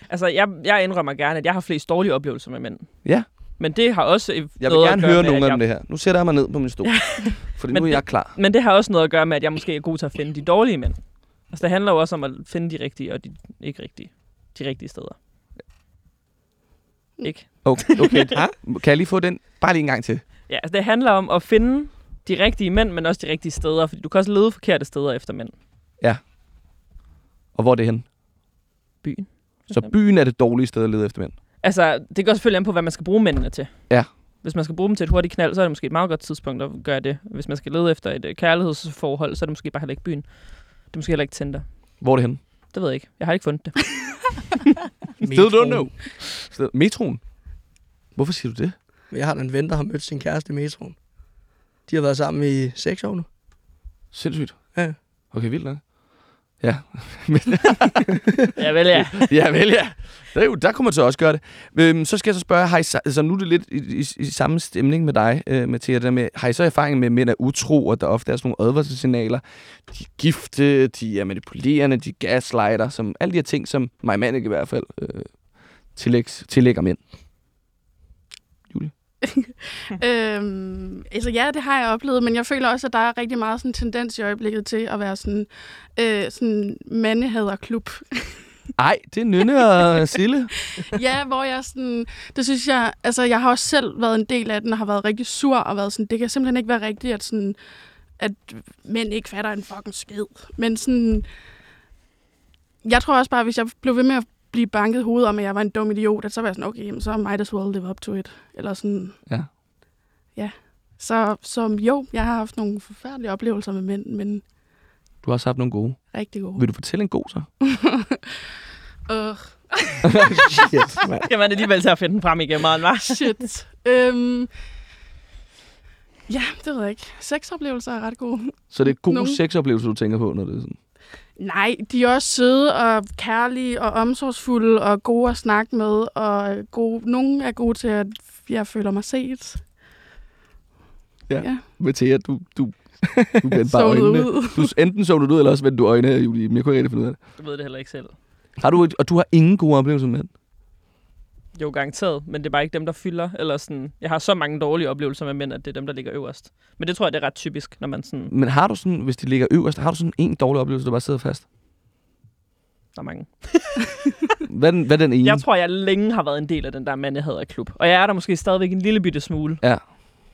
[SPEAKER 3] Altså, jeg, jeg indrømmer gerne, at jeg har flest dårlige oplevelser med mænd.
[SPEAKER 1] Ja.
[SPEAKER 3] Men det har også
[SPEAKER 1] Jeg vil
[SPEAKER 3] noget
[SPEAKER 1] gerne
[SPEAKER 3] at gøre
[SPEAKER 1] høre
[SPEAKER 3] med,
[SPEAKER 1] nogle af dem
[SPEAKER 3] jeg,
[SPEAKER 1] det her. Nu sætter jeg mig ned på min stol. <laughs> Fordi
[SPEAKER 3] Men
[SPEAKER 1] nu er
[SPEAKER 3] det-
[SPEAKER 1] jeg klar.
[SPEAKER 3] Men det har også noget at gøre med, at jeg måske er god til at finde de dårlige mænd. Altså, det handler jo også om at finde de rigtige og de ikke rigtige. De rigtige steder. Ikke?
[SPEAKER 1] Okay, okay. <laughs> kan jeg lige få den? Bare lige en gang til.
[SPEAKER 3] Ja, altså, det handler om at finde de rigtige mænd, men også de rigtige steder. Fordi du kan også lede forkerte steder efter mænd.
[SPEAKER 1] Og hvor er det hen?
[SPEAKER 3] Byen.
[SPEAKER 1] Så byen er det dårlige sted at lede efter mænd.
[SPEAKER 3] Altså, det går selvfølgelig an på, hvad man skal bruge mændene til.
[SPEAKER 1] Ja.
[SPEAKER 3] Hvis man skal bruge dem til et hurtigt knald, så er det måske et meget godt tidspunkt at gøre det. Hvis man skal lede efter et øh, kærlighedsforhold, så er det måske bare heller ikke byen. Det er måske heller ikke Tinder.
[SPEAKER 1] Hvor er det henne?
[SPEAKER 3] Det ved jeg ikke. Jeg har ikke fundet det. <laughs>
[SPEAKER 1] Still don't know. Still- Metroen? Hvorfor siger du det?
[SPEAKER 4] Jeg har en ven, der har mødt sin kæreste i metroen. De har været sammen i seks år nu.
[SPEAKER 1] Sindssygt.
[SPEAKER 4] Ja.
[SPEAKER 1] Okay, vildt nok. Ja. <laughs>
[SPEAKER 3] Ja, vel ja.
[SPEAKER 1] ja, vel ja. Der, er jo, der kunne man så også gøre det. Øhm, så skal jeg så spørge, har I, altså nu er det lidt i, i, i samme stemning med dig, øh, Mathia, der med, har I så erfaring med, at mænd er utro, og der ofte er sådan nogle advarselssignaler? De er gifte, de er manipulerende, de er gaslighter, som alle de her ting, som mig mand i hvert fald øh, tillæggs, tillægger mænd. <laughs>
[SPEAKER 2] Øhm, altså ja, det har jeg oplevet, men jeg føler også, at der er rigtig meget sådan en tendens i øjeblikket til at være sådan, øh, sådan mandehaderklub. <laughs>
[SPEAKER 1] Ej, det er Nynne og Sille. <laughs>
[SPEAKER 2] ja, hvor jeg sådan, det synes jeg, altså jeg har også selv været en del af den, og har været rigtig sur, og været sådan, det kan simpelthen ikke være rigtigt, at sådan, at mænd ikke fatter en fucking skid. Men sådan, jeg tror også bare, hvis jeg blev ved med at blive banket hovedet om, at jeg var en dum idiot, at så var jeg sådan, okay, jamen, så might as well live up to it. Eller sådan.
[SPEAKER 1] Ja.
[SPEAKER 2] Ja. Så, så jo, jeg har haft nogle forfærdelige oplevelser med mænd, men
[SPEAKER 1] Du har også haft nogle gode.
[SPEAKER 2] rigtig gode.
[SPEAKER 1] Vil du fortælle en god så?
[SPEAKER 2] Uh, <laughs> <laughs>
[SPEAKER 4] Shit, mand.
[SPEAKER 3] Skal man alligevel til at finde den frem igen, meget, hva'?
[SPEAKER 2] shit. øhm, ja, det ved jeg ikke. Sexoplevelser er ret gode.
[SPEAKER 1] Så det er gode
[SPEAKER 2] Nogle-
[SPEAKER 1] sexoplevelser, du tænker på, når det er sådan.
[SPEAKER 2] Nej, de er også søde og kærlige og omsorgsfulde og gode at snakke med. Og gode, nogle er gode til, at jeg føler mig set.
[SPEAKER 1] Mathia, du, du, du vendte bare øjnene.
[SPEAKER 2] ud.
[SPEAKER 1] Du, enten så du ud, eller også vendte du øjnene af Julie. Men jeg kunne ikke rigtig finde ud af det.
[SPEAKER 3] Du ved det heller ikke selv.
[SPEAKER 1] Har du, og du har ingen gode oplevelser med mænd?
[SPEAKER 3] Jo, garanteret, men det er bare ikke dem, der fylder. Eller sådan, jeg har så mange dårlige oplevelser med mænd, at det er dem, der ligger øverst. Men det tror jeg, det er ret typisk, når man sådan...
[SPEAKER 1] Men har du sådan, hvis de ligger øverst, har du sådan en dårlig oplevelse, der bare sidder fast?
[SPEAKER 3] Der er mange. <laughs>
[SPEAKER 1] Hvad den, hvad den ene?
[SPEAKER 3] Jeg tror, jeg længe har været en del af den der mandehaderklub. Og jeg er der måske stadigvæk en lille bitte smule.
[SPEAKER 1] Ja.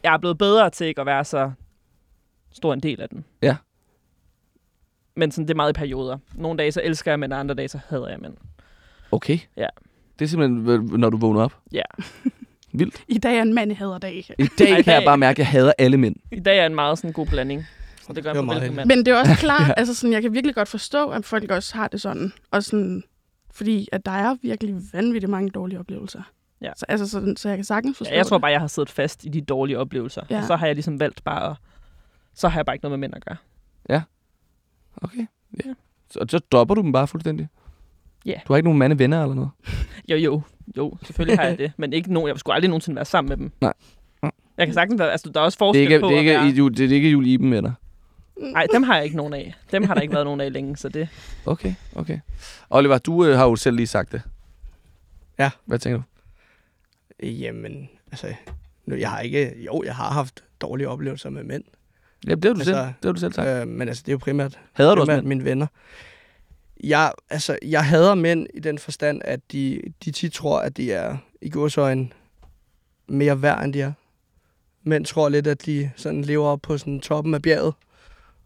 [SPEAKER 3] Jeg er blevet bedre til ikke at være så stor en del af den.
[SPEAKER 1] Ja.
[SPEAKER 3] Men sådan, det er meget i perioder. Nogle dage så elsker jeg mænd, og andre dage så hader jeg mænd.
[SPEAKER 1] Okay.
[SPEAKER 3] Ja.
[SPEAKER 1] Det er simpelthen, når du vågner op?
[SPEAKER 3] Ja. <laughs>
[SPEAKER 1] Vildt.
[SPEAKER 2] I dag er en mandehaderdag.
[SPEAKER 1] I dag <laughs>
[SPEAKER 3] Ej,
[SPEAKER 1] kan jeg
[SPEAKER 3] dag-
[SPEAKER 1] bare mærke, at jeg hader alle mænd.
[SPEAKER 3] I dag er en meget sådan god blanding. Og det gør
[SPEAKER 4] Det
[SPEAKER 3] mig mand.
[SPEAKER 2] Men det er også <laughs> klart, altså sådan, jeg kan virkelig godt forstå, at folk også har det sådan. Og sådan, fordi at der er virkelig vanvittigt mange dårlige oplevelser.
[SPEAKER 3] Ja.
[SPEAKER 2] Så, altså, så, så jeg kan sagtens forstå
[SPEAKER 3] Ja, jeg tror bare, jeg har siddet fast i de dårlige oplevelser.
[SPEAKER 2] Ja.
[SPEAKER 3] Og så har jeg ligesom valgt bare at... Så har jeg bare ikke noget med mænd at gøre.
[SPEAKER 1] Okay. Ja. Så, så dropper du dem bare fuldstændig?
[SPEAKER 3] Ja.
[SPEAKER 1] Du har ikke nogen mandevenner eller noget?
[SPEAKER 3] Jo, jo. Jo, selvfølgelig har jeg det. Men ikke nogen, jeg skulle aldrig nogensinde være sammen med dem.
[SPEAKER 1] Nej.
[SPEAKER 3] Jeg kan sagtens være... Altså, der er også
[SPEAKER 1] Det
[SPEAKER 3] forskel
[SPEAKER 1] er ikke,
[SPEAKER 3] på
[SPEAKER 1] det er ikke,
[SPEAKER 3] at være...
[SPEAKER 1] Det er ikke Julie Iben med dig?
[SPEAKER 3] Nej, dem har jeg ikke nogen af. Dem har der ikke været nogen af længe, så det...
[SPEAKER 1] Okay, okay. Oliver, du øh, har jo selv lige sagt det.
[SPEAKER 4] Ja.
[SPEAKER 1] Hvad tænker du?
[SPEAKER 4] Jamen, altså, nu, jeg har ikke... Jo, jeg har haft dårlige oplevelser med mænd.
[SPEAKER 1] Ja, det har du,
[SPEAKER 4] Altså,
[SPEAKER 1] selv, det har du selv sagt.
[SPEAKER 4] Øh, men altså, det er jo primært,
[SPEAKER 1] Hader du også mænd?
[SPEAKER 4] mine venner. Jeg, altså, jeg hader mænd i den forstand, at de, de tit tror, at de er i godsøjen mere værd, end de er. Mænd tror lidt, at de sådan lever op på sådan toppen af bjerget,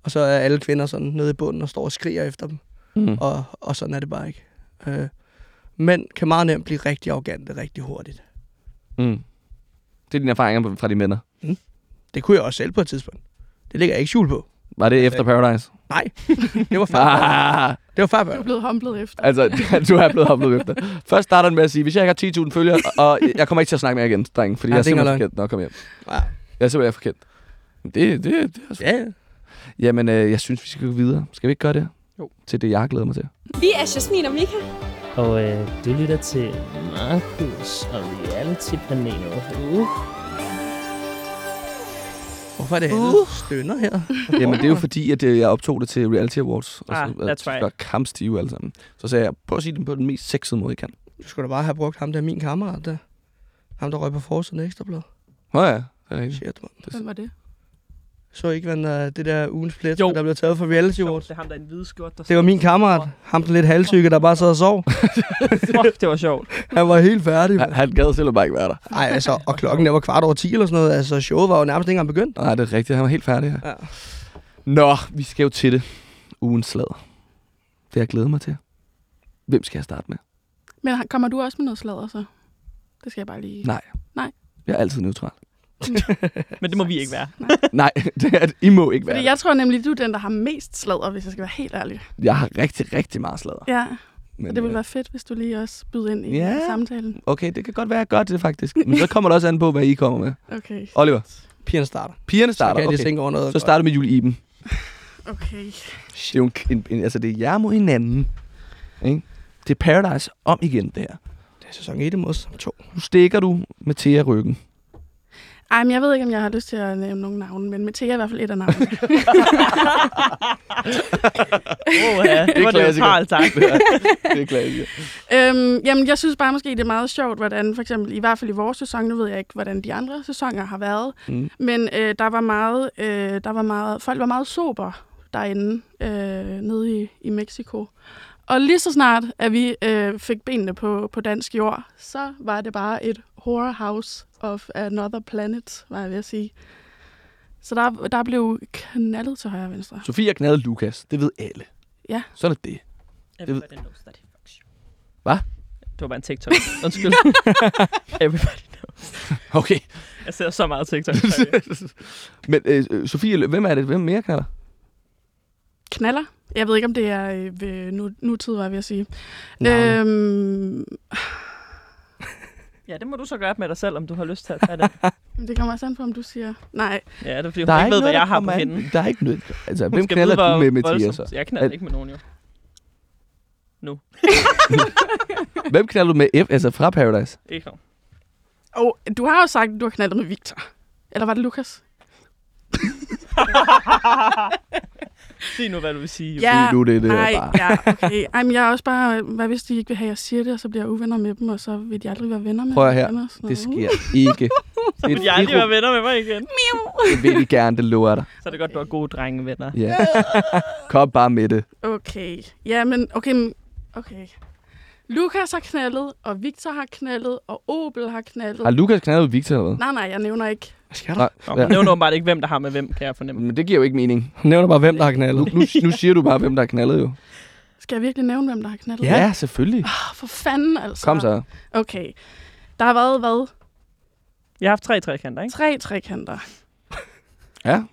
[SPEAKER 4] og så er alle kvinder sådan nede i bunden og står og skriger efter dem.
[SPEAKER 1] Mm.
[SPEAKER 4] Og, og sådan er det bare ikke. Øh, mænd kan meget nemt blive rigtig arrogante rigtig hurtigt.
[SPEAKER 1] Mm. Det er dine erfaringer fra de mænd.
[SPEAKER 4] Det kunne jeg også selv på et tidspunkt. Det ligger jeg ikke skjul på.
[SPEAKER 1] Var det efter Paradise?
[SPEAKER 4] Nej, det var far.
[SPEAKER 1] Ah,
[SPEAKER 4] Det var far.
[SPEAKER 2] Du er blevet humblet efter.
[SPEAKER 1] altså, du er blevet hoplet efter. Først starter den med at sige, hvis jeg ikke har 10.000 følgere, og jeg kommer ikke til at snakke med jer igen, drenge, fordi
[SPEAKER 4] Ja,
[SPEAKER 1] jeg er
[SPEAKER 4] er
[SPEAKER 1] simpelthen
[SPEAKER 4] engang
[SPEAKER 1] forkert. Nå, kom hjem.
[SPEAKER 4] Ja.
[SPEAKER 1] Jeg er simpelthen forkert. Det, det, det er også...
[SPEAKER 4] Ja, ja.
[SPEAKER 1] Jamen, øh, jeg synes, vi skal gå videre. Skal vi ikke gøre det?
[SPEAKER 3] Jo.
[SPEAKER 1] Til det, jeg glæder mig til.
[SPEAKER 8] Vi er Jasmin og Mika.
[SPEAKER 9] Og øh, du lytter til Markus og Reality-panelet. Uh.
[SPEAKER 4] Hvorfor er det alle stønner her? <laughs>
[SPEAKER 1] Jamen, det er jo fordi, at øh, jeg optog det til Reality Awards. Og
[SPEAKER 3] Ah,
[SPEAKER 1] så,
[SPEAKER 3] that's right.
[SPEAKER 1] var kampstive alle sammen. Så sagde jeg, prøv at sige dem på den mest sexede måde, I kan.
[SPEAKER 4] Du skulle da bare have brugt ham der, min kammerat der. Ham, der røg på forsiden af Ekstrablad.
[SPEAKER 1] Nå ja, det er rigtigt.
[SPEAKER 4] Shit, man.
[SPEAKER 2] Hvem var det?
[SPEAKER 4] Så ikke, hvad uh, det der ugens plet,
[SPEAKER 3] Jo.
[SPEAKER 4] der blev taget fra Reality Awards.
[SPEAKER 3] Det er ham, der er en hvide skjort, der
[SPEAKER 4] Det var min kammerat. Ham den lidt halvsyge, der bare sad og sov. <laughs>
[SPEAKER 3] det var sjovt.
[SPEAKER 4] Han var helt færdig.
[SPEAKER 1] Han, han gad selv bare ikke være der.
[SPEAKER 4] Ej, altså, og klokken der var kvart over 10 eller sådan noget. Altså, showet var jo nærmest ikke engang begyndt.
[SPEAKER 1] Nej, det er rigtigt. Han var helt færdig her.
[SPEAKER 4] Ja.
[SPEAKER 1] Nå, vi skal jo til det. Ugens slader. Det har jeg glædet mig til. Hvem skal jeg starte med?
[SPEAKER 2] Men kommer du også med noget sladder så? Det skal jeg bare lige...
[SPEAKER 1] Nej.
[SPEAKER 2] Nej.
[SPEAKER 1] Jeg er altid neutral.
[SPEAKER 3] Men det må vi ikke være. <laughs>
[SPEAKER 1] Nej, det er, I må ikke være
[SPEAKER 2] Fordi
[SPEAKER 1] jeg...
[SPEAKER 2] jeg tror nemlig, du er den, der har mest sladder, hvis jeg skal være helt ærlig.
[SPEAKER 1] jeg har rigtig, rigtig meget sladder.
[SPEAKER 2] Ja,
[SPEAKER 1] Men,
[SPEAKER 2] og det ville
[SPEAKER 1] øh,
[SPEAKER 2] være fedt, hvis du lige også byder ind i
[SPEAKER 1] Ja.
[SPEAKER 2] samtalen.
[SPEAKER 1] Okay, det kan godt være, at jeg gør det faktisk. Men så kommer det også an på, hvad I kommer med.
[SPEAKER 2] Okay.
[SPEAKER 1] Oliver,
[SPEAKER 4] Pigerne starter.
[SPEAKER 1] pigerne
[SPEAKER 4] Så
[SPEAKER 1] starter.
[SPEAKER 4] kan jeg lige
[SPEAKER 1] Okay.
[SPEAKER 4] tænke over noget.
[SPEAKER 1] Så starter med Julie Iben.
[SPEAKER 2] Okay.
[SPEAKER 1] Det er jo en, en, en, altså, det er jer mod hinanden. Ikke? Det er Paradise om igen, det her.
[SPEAKER 4] Det er sæson 1 mod sæson 2.
[SPEAKER 1] Nu stikker du med Thea ryggen.
[SPEAKER 2] Ej, men jeg ved ikke, om jeg har lyst til at nævne nogle navne, men Mathia er i hvert fald et af navnene. <laughs>
[SPEAKER 3] Oh, <laughs> ja. Det var
[SPEAKER 1] klassiker.
[SPEAKER 3] tak.
[SPEAKER 1] Det er, det er klassisk.
[SPEAKER 2] øhm, jamen, jeg synes bare måske, det er meget sjovt, hvordan for eksempel, i hvert fald i vores sæson, nu ved jeg ikke, hvordan de andre sæsoner har været,
[SPEAKER 1] Mm.
[SPEAKER 2] men øh, der var meget, øh, der var meget, folk var meget sober derinde, øh, nede i, i Mexico. Og lige så snart, at vi øh, fik benene på, på dansk jord, så var det bare et horror house of another planet, var jeg ved at sige. Så der, der blev knaldet til højre og venstre.
[SPEAKER 1] Sofia knaldede Lukas. Det ved alle.
[SPEAKER 2] Ja.
[SPEAKER 1] Sådan er det.
[SPEAKER 3] Fucks you.
[SPEAKER 1] Hvad?
[SPEAKER 3] Det var bare en TikTok. Undskyld. <laughs> Everybody knows.
[SPEAKER 1] Okay.
[SPEAKER 3] Jeg ser så meget TikTok. <laughs>
[SPEAKER 1] Men øh, øh, Sofie, hvem er det? Hvem mere knaller?
[SPEAKER 2] Knaller? Jeg ved ikke, om det er øh, ved nu, nutid, var jeg ved at sige.
[SPEAKER 1] Navne.
[SPEAKER 2] Øhm,
[SPEAKER 3] Ja, det må du så gøre med dig selv, om du har lyst til at tage det. <laughs>
[SPEAKER 2] det kommer også an på, om du siger nej.
[SPEAKER 3] Ja, det er fordi,
[SPEAKER 1] Der
[SPEAKER 3] hun
[SPEAKER 1] er
[SPEAKER 3] ikke ved,
[SPEAKER 1] noget,
[SPEAKER 3] hvad jeg har på hende.
[SPEAKER 1] Der er ikke noget. Altså,
[SPEAKER 3] Hun
[SPEAKER 1] hvem
[SPEAKER 3] vide,
[SPEAKER 1] du med, Mathias? så?
[SPEAKER 3] Jeg knaller
[SPEAKER 1] At-
[SPEAKER 3] ikke med nogen, jo. <laughs> <laughs>
[SPEAKER 1] Hvem knaller du med F, altså fra Paradise?
[SPEAKER 3] Ikke nogen.
[SPEAKER 2] Og du har jo sagt, at du har knaldet med Victor. Eller var det Lukas?
[SPEAKER 3] Sig nu, hvad du vil sige. Jo.
[SPEAKER 2] Ja,
[SPEAKER 1] Sig nu det, det
[SPEAKER 2] nej,
[SPEAKER 1] bare-
[SPEAKER 2] ja, okay. Ej, men jeg er også bare, hvad hvis de ikke vil have, at jeg siger det, og så bliver jeg uvenner med dem, og så vil de aldrig være venner med
[SPEAKER 1] Prøv
[SPEAKER 2] mig
[SPEAKER 1] her.
[SPEAKER 2] igen
[SPEAKER 1] Det sker ikke. Det,
[SPEAKER 3] Vil jeg aldrig være venner med mig igen?
[SPEAKER 1] det vil de gerne, det lover dig.
[SPEAKER 3] Så er det godt, du har gode drengevenner.
[SPEAKER 1] Ja. Kom bare med det.
[SPEAKER 2] Okay, ja, men okay, men- okay. Lukas har knaldet, og Victor har knaldet, og Opel har knaldet.
[SPEAKER 1] Har Lukas knaldet Victor eller hvad?
[SPEAKER 2] Nej, nej, jeg nævner ikke.
[SPEAKER 4] Hvad sker der?
[SPEAKER 1] Nej,
[SPEAKER 3] Nå,
[SPEAKER 1] ja.
[SPEAKER 3] nævner åbenbart ikke, hvem der har med hvem, kan jeg fornemme.
[SPEAKER 1] Men det giver jo ikke mening.
[SPEAKER 4] Nævner bare, hvem der har knaldet.
[SPEAKER 1] nu, nu siger du bare, hvem der har knaldet jo.
[SPEAKER 2] Skal jeg virkelig nævne, hvem der har knaldet?
[SPEAKER 1] Ja, ja selvfølgelig.
[SPEAKER 2] Ah, For fanden, altså.
[SPEAKER 1] Kom så.
[SPEAKER 2] Okay. Der har været, hvad?
[SPEAKER 3] Jeg har haft tre trekanter, ikke?
[SPEAKER 2] Tre trekanter. <laughs>
[SPEAKER 1] Ja.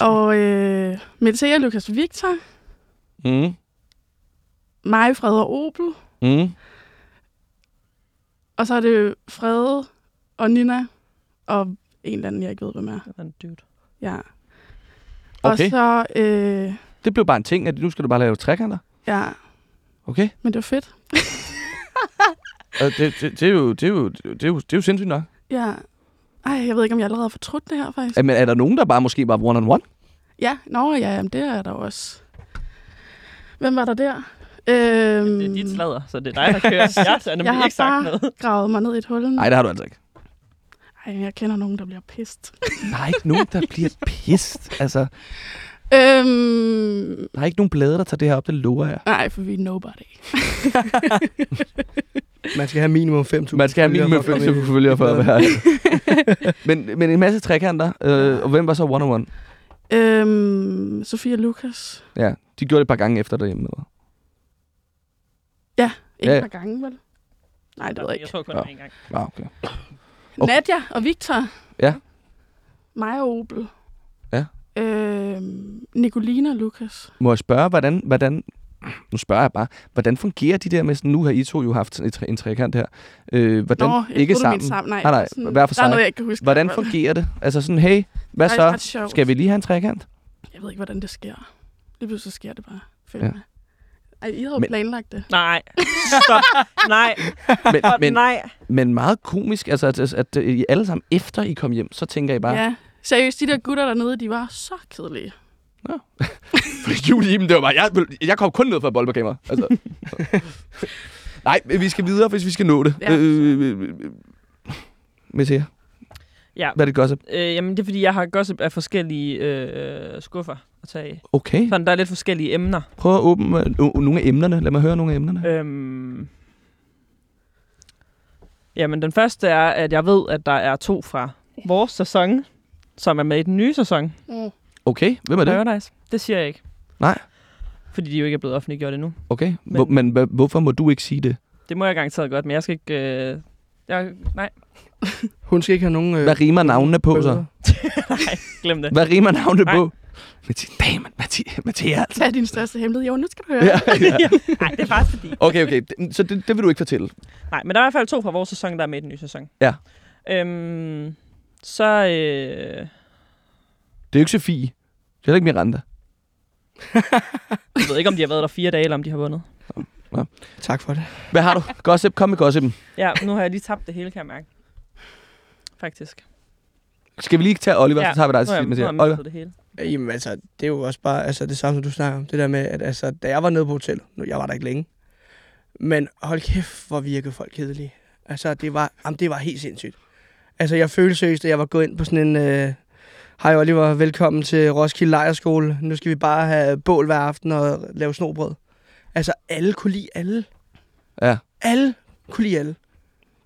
[SPEAKER 2] Og øh, Metea, Lukas Victor,
[SPEAKER 1] Mm.
[SPEAKER 2] mig, Fred og Opel,
[SPEAKER 1] Mm.
[SPEAKER 2] og så er det Frede og Nina, og en eller anden, jeg ikke ved, hvem er.
[SPEAKER 3] Det er en dude.
[SPEAKER 2] Ja. Og
[SPEAKER 1] Okay.
[SPEAKER 2] så, øh,
[SPEAKER 1] Det blev bare en ting, at nu skal du bare lave trekanter.
[SPEAKER 2] ja,
[SPEAKER 1] Okay.
[SPEAKER 2] men det var fedt. <laughs>
[SPEAKER 1] Og det, det, det, er jo, det, er jo, det, er jo, det er jo sindssygt nok.
[SPEAKER 2] Ja. Ej, jeg ved ikke, om jeg allerede har fortrudt det her, faktisk.
[SPEAKER 1] Men er der nogen, der bare måske bare one on one?
[SPEAKER 2] Ja, nå ja, jamen, det er der også. Hvem var der der? Øhm,
[SPEAKER 3] Det er dit sladder, så det er dig, der kører. <laughs> Jeg har nemlig
[SPEAKER 2] jeg har
[SPEAKER 3] ikke sagt
[SPEAKER 2] bare
[SPEAKER 3] noget.
[SPEAKER 2] gravet mig ned i et hul.
[SPEAKER 1] Nej, det har du altså ikke.
[SPEAKER 2] Ej, jeg kender nogen, der bliver pist. <laughs>
[SPEAKER 1] Der er ikke nogen, der bliver pist. Altså,
[SPEAKER 2] øhm,
[SPEAKER 1] der er ikke nogen blade, der tager det her op, det lover jeg.
[SPEAKER 2] nej, for vi er nobody. <laughs>
[SPEAKER 4] Man skal have minimum 5.000
[SPEAKER 1] Man skal have minimum
[SPEAKER 4] følgere for at komme
[SPEAKER 1] 5
[SPEAKER 4] i-
[SPEAKER 1] følgere for at være her. men, men en masse trekanter. Øh, og hvem var så one on one?
[SPEAKER 2] Øhm, Sofia Lukas.
[SPEAKER 1] Ja, de gjorde det et par gange efter derhjemme. Eller?
[SPEAKER 2] Ikke
[SPEAKER 1] Ja.
[SPEAKER 2] ja. et par gange, vel? Nej, det ved jeg
[SPEAKER 3] Jeg
[SPEAKER 2] ikke.
[SPEAKER 3] tror kun,
[SPEAKER 1] Ja.
[SPEAKER 3] en gang.
[SPEAKER 1] Ja, okay.
[SPEAKER 2] Okay. Nadja og Victor.
[SPEAKER 1] Ja.
[SPEAKER 2] Mig og Opel.
[SPEAKER 1] Ja.
[SPEAKER 2] Øhm, Nicolina og Lukas.
[SPEAKER 1] Må jeg spørge, hvordan, hvordan nu spørger jeg bare, hvordan fungerer de der med sådan, nu har I to jo haft en, tre, en trekant her, øh, hvordan,
[SPEAKER 2] Nå, jeg
[SPEAKER 1] ikke sammen,
[SPEAKER 2] sammen. Nej,
[SPEAKER 1] nej, nej
[SPEAKER 2] sådan,
[SPEAKER 1] hver for
[SPEAKER 2] Der er
[SPEAKER 1] sig.
[SPEAKER 2] noget, jeg ikke kan huske.
[SPEAKER 1] hvordan fungerer det? Altså sådan, hey, hvad så? Skal vi lige have en trekant?
[SPEAKER 2] Jeg ved ikke, hvordan det sker. Lige pludselig så sker det bare. Følg
[SPEAKER 1] Ja.
[SPEAKER 2] ja. Ej, I havde
[SPEAKER 1] Men-
[SPEAKER 2] planlagt det.
[SPEAKER 3] Nej. <laughs> Stop. Nej.
[SPEAKER 1] Men, men,
[SPEAKER 3] nej.
[SPEAKER 1] men meget komisk, altså at, at, at I alle sammen efter I kom hjem, så tænker I bare,
[SPEAKER 2] Ja. Seriøst, de der gutter dernede, de var så kedelige. <laughs>
[SPEAKER 1] For Julie Iben, det var bare, jeg, jeg kom kun ned fra boldbekamera. Altså. <laughs> Nej, vi skal videre, hvis vi skal nå det.
[SPEAKER 2] Ja.
[SPEAKER 1] Øh, øh, øh, med jer.
[SPEAKER 3] Ja.
[SPEAKER 1] Hvad er det gossip?
[SPEAKER 3] Øh, jamen, det er, fordi jeg har gossip af forskellige øh, skuffer at tage.
[SPEAKER 1] Okay,
[SPEAKER 3] Sådan, der er lidt forskellige emner.
[SPEAKER 1] prøv at åbne øh, no- nogle af emnerne. Lad mig høre nogle af emnerne.
[SPEAKER 3] Øhm, jamen, den første er, at jeg ved, at der er to fra vores sæson, som er med i den nye sæson.
[SPEAKER 2] Mm.
[SPEAKER 1] Okay, hvem er det?
[SPEAKER 3] Paradise. Det siger jeg ikke.
[SPEAKER 1] Nej.
[SPEAKER 3] Fordi de jo ikke er blevet offentliggjort endnu.
[SPEAKER 1] Okay, men, men hva- hvorfor må du ikke sige det?
[SPEAKER 3] Det må jeg garanteret godt, men jeg skal ikke... Øh, Jeg, nej,
[SPEAKER 4] Hun skal ikke have nogen... Øh,
[SPEAKER 1] Hvad rimer navnene på så? <laughs>
[SPEAKER 3] nej, glem det.
[SPEAKER 1] Hvad rimer navnene
[SPEAKER 3] Nej.
[SPEAKER 1] på? Mathias, damn, Mathias, Mathias. altså.
[SPEAKER 2] Hvad er din største hemmelighed? Jo, nu skal du høre.
[SPEAKER 1] Ja, ja. <laughs>
[SPEAKER 3] Nej, det er faktisk fordi.
[SPEAKER 1] Okay, okay. Det- Så det, det vil du ikke fortælle?
[SPEAKER 3] Nej, men der er i hvert fald to fra vores sæson, der er med i den nye sæson.
[SPEAKER 1] Ja.
[SPEAKER 3] Øhm, så, øh,
[SPEAKER 1] Det er jo ikke Sofie. Det er ikke Miranda.
[SPEAKER 3] jeg ved ikke, om de har været der fire dage, eller om de har vundet.
[SPEAKER 4] Tak for det.
[SPEAKER 1] Hvad har du? Gossip, kom med gossipen.
[SPEAKER 3] Ja, nu har jeg lige tabt det hele, kan jeg mærke. Faktisk.
[SPEAKER 1] Skal vi lige tage Oliver, så tager vi dig til sidst, Mathias. Oliver.
[SPEAKER 3] det hele.
[SPEAKER 4] Jamen altså, det er jo også bare altså, det samme, som du snakker om. Det der med, at altså, da jeg var nede på hotellet, nu jeg var der ikke længe, men hold kæft, hvor virkede folk kedelige. Altså, det var, jamen, det var helt sindssygt. Altså, jeg følte seriøst, at jeg var gået ind på sådan en... Øh, Hej Oliver, velkommen til Roskilde Lejerskole. Nu skal vi bare have bål hver aften og lave snobrød. Altså, alle kunne lide alle.
[SPEAKER 1] Ja.
[SPEAKER 4] Alle kunne lide alle.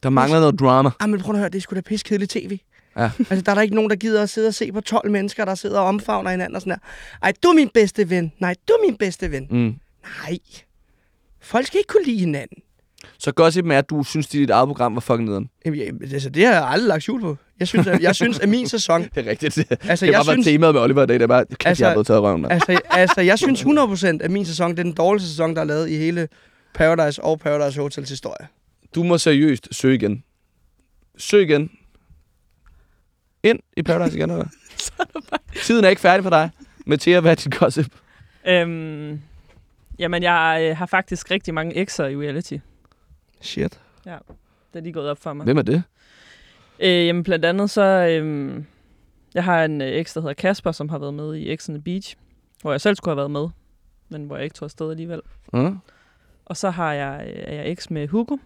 [SPEAKER 1] Der mangler noget drama.
[SPEAKER 4] Ah, men prøv at høre, det er sgu da pisse kedeligt tv.
[SPEAKER 1] Ja.
[SPEAKER 4] Altså, der er der ikke nogen, der gider at sidde og se på 12 mennesker, der sidder og omfavner hinanden og sådan der. Ej, du er min bedste ven. Nej, du er min bedste ven.
[SPEAKER 1] Mm.
[SPEAKER 4] Nej. Folk skal ikke kunne lide hinanden.
[SPEAKER 1] Så gossipen er, at du synes, at dit eget program var fucking nederen.
[SPEAKER 4] Jamen, jeg, altså, det har jeg aldrig lagt skjul på. Jeg synes, at, jeg synes, at min sæson... <laughs>
[SPEAKER 1] Det er rigtigt.
[SPEAKER 4] Altså,
[SPEAKER 1] det
[SPEAKER 4] jeg
[SPEAKER 1] var bare
[SPEAKER 4] synes,
[SPEAKER 1] temaet med Oliver i dag. Det er bare, kæft,
[SPEAKER 4] Altså,
[SPEAKER 1] jeg er blevet taget røven.
[SPEAKER 4] altså, altså, jeg synes 100% at min sæson, det er den dårligste sæson, der er lavet i hele Paradise og Paradise Hotels historie.
[SPEAKER 1] Du må seriøst søge igen. Søg igen. Ind i Paradise igen, eller? <laughs> Tiden er ikke færdig for dig. Mathias, hvad er dit gossip?
[SPEAKER 3] Øhm, jamen, jeg øh, har faktisk rigtig mange ekser i reality.
[SPEAKER 4] Shit.
[SPEAKER 3] Det er lige gået op for mig.
[SPEAKER 1] Hvem er det?
[SPEAKER 3] Øh, jamen, blandt andet så... Øh, jeg har en øh, eks, der hedder Kasper, som har været med i X on the Beach, hvor jeg selv skulle have været med, men hvor jeg ikke tog afsted alligevel.
[SPEAKER 1] Mm.
[SPEAKER 3] Og så har jeg, øh, er jeg eks med Hugo,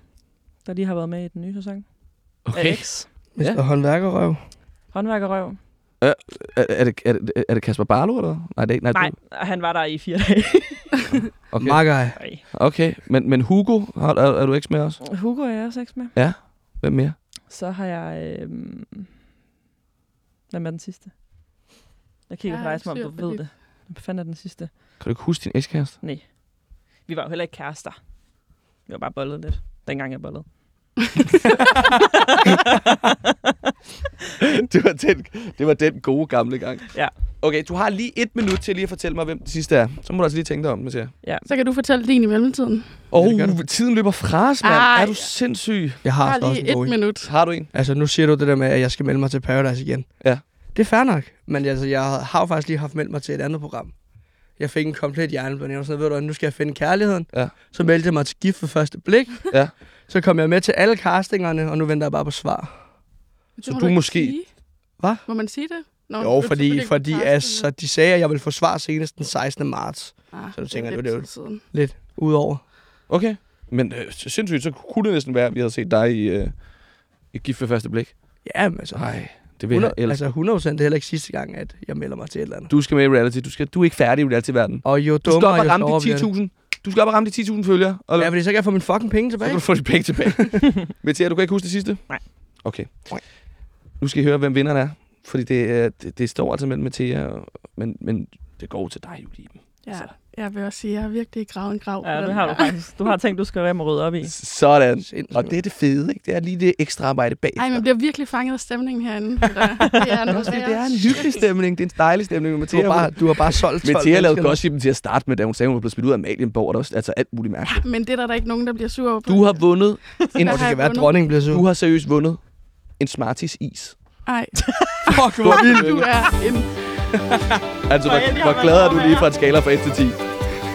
[SPEAKER 3] der lige har været med i den nye sæson.
[SPEAKER 1] Okay.
[SPEAKER 3] Er eks.
[SPEAKER 4] Mr.
[SPEAKER 1] Ja.
[SPEAKER 4] Ja. Håndværkerøv.
[SPEAKER 3] Håndværkerrøv.
[SPEAKER 1] Er, er, det, er, det, er det Kasper Barlo, eller? Nej, det er ikke. Nej,
[SPEAKER 3] Nej,
[SPEAKER 1] du-
[SPEAKER 3] han var der i fire dage. <laughs>
[SPEAKER 1] Okay.
[SPEAKER 3] Nej.
[SPEAKER 1] okay. Men, men Hugo, har, er, er du ikke med os?
[SPEAKER 3] Hugo er jeg også eks med.
[SPEAKER 1] Hvem mere?
[SPEAKER 3] Så har jeg... Øh, hvem er den sidste? Jeg kigger
[SPEAKER 2] Jeg
[SPEAKER 3] på dig, som om
[SPEAKER 2] ikke
[SPEAKER 3] du ved det. Hvad fanden er den sidste?
[SPEAKER 1] Kan du ikke huske din ekskæreste?
[SPEAKER 3] Nej. Vi var jo heller ikke kærester. Vi var bare bollet lidt, dengang jeg bollede. <laughs>
[SPEAKER 1] det, var den, det var den gode gamle gang.
[SPEAKER 3] Ja.
[SPEAKER 1] Okay, du har lige et minut til lige at fortælle mig, hvem det sidste er. Så må du altså lige tænke dig om, Mathias.
[SPEAKER 2] Så kan du fortælle din i mellemtiden.
[SPEAKER 1] Åh, oh, tiden løber fra os, mand.
[SPEAKER 2] Ej.
[SPEAKER 1] Er du sindssyg?
[SPEAKER 4] Jeg
[SPEAKER 2] Jeg
[SPEAKER 4] har,
[SPEAKER 2] har
[SPEAKER 4] altså også
[SPEAKER 2] lige
[SPEAKER 4] en
[SPEAKER 2] et minut.
[SPEAKER 1] Har du en?
[SPEAKER 4] Altså, nu siger du det der med, at jeg skal melde mig til Paradise igen.
[SPEAKER 1] Ja.
[SPEAKER 4] Det er fair nok, men altså, jeg har jo faktisk lige haft meldt mig til et andet program. Jeg fik en komplet hjerneblødning. Jeg var sådan, ved du, hvad, nu skal jeg finde kærligheden.
[SPEAKER 1] Ja.
[SPEAKER 4] Så meldte jeg mig til gift for første blik.
[SPEAKER 1] Ja.
[SPEAKER 4] Så kom jeg med til alle castingerne, og nu venter jeg bare på svar.
[SPEAKER 1] Så du måske-
[SPEAKER 2] sige.
[SPEAKER 4] Hvad?
[SPEAKER 2] Må man sige det? Nå,
[SPEAKER 4] Jo,
[SPEAKER 2] du
[SPEAKER 4] fordi, fordi altså, de sagde, at jeg ville få svar senest den 16. marts.
[SPEAKER 2] Ah,
[SPEAKER 4] så du tænker,
[SPEAKER 2] det
[SPEAKER 4] er det jo-
[SPEAKER 2] siden.
[SPEAKER 4] Lidt udover.
[SPEAKER 1] Okay. Men øh, sindssygt, så kunne det næsten være, at vi havde set dig i, øh, i gift ved første blik.
[SPEAKER 4] Ja, men altså,
[SPEAKER 1] Nej, det vil
[SPEAKER 4] 100,
[SPEAKER 1] jeg elske.
[SPEAKER 4] altså 100 det er heller ikke sidste gang, at jeg melder mig til et eller andet.
[SPEAKER 1] Du skal med i reality. Du, skal, du er ikke færdig i reality-verdenen.
[SPEAKER 4] Og jo
[SPEAKER 1] Du
[SPEAKER 4] dummere,
[SPEAKER 1] og
[SPEAKER 4] jo
[SPEAKER 1] ramme
[SPEAKER 4] sjovere
[SPEAKER 1] de
[SPEAKER 4] bliver det.
[SPEAKER 1] 10.000. Du skal op og ramme de 10.000 følgere. Og
[SPEAKER 4] Ja, fordi så kan jeg få mine fucking penge
[SPEAKER 1] så
[SPEAKER 4] tilbage.
[SPEAKER 1] kan du få de penge tilbage. <laughs> Mathias, du kan ikke huske det sidste?
[SPEAKER 3] Nej.
[SPEAKER 1] Okay. Nu skal I høre, hvem vinderen er. Fordi det, er- det, det står altså mellem Mathias, og, men, men det går til dig, Julie.
[SPEAKER 2] Ja, jeg vil også sige, at jeg har virkelig gravet en grav.
[SPEAKER 3] Ja, det har du faktisk. Du har tænkt, du skal være med at rydde op i.
[SPEAKER 1] Sådan. Og det er det fede, ikke? Det er lige det ekstra arbejde bag.
[SPEAKER 2] Ej, man bliver virkelig fanget af stemningen herinde. Det er, det er, noget
[SPEAKER 1] det er en hyggelig stemning. Det er en dejlig stemning.
[SPEAKER 4] Du
[SPEAKER 1] Mathias,
[SPEAKER 4] har bare, du har bare solgt 12
[SPEAKER 1] Mathias lavede gossipen til at starte med, da hun sagde, hun var blevet smidt ud af Amalienborg. Og der var altså alt muligt mærkeligt.
[SPEAKER 2] Men det er der, der ikke nogen, der bliver sur over. på.
[SPEAKER 1] Du har vundet en...
[SPEAKER 4] Og det kan være, at dronningen bliver sur.
[SPEAKER 1] Du har seriøst vundet en Smarties is.
[SPEAKER 2] Ej,
[SPEAKER 4] Fuck, hvor vildt.
[SPEAKER 2] du er en... <laughs>
[SPEAKER 1] Altså, hvor, hvor glad er du lige fra en skala fra 1 til 10?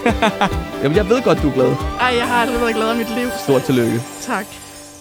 [SPEAKER 1] <laughs> Jamen, jeg ved godt, du er glad.
[SPEAKER 2] Ej, jeg har aldrig været glad af mit liv.
[SPEAKER 1] Stort tillykke.
[SPEAKER 2] Tak.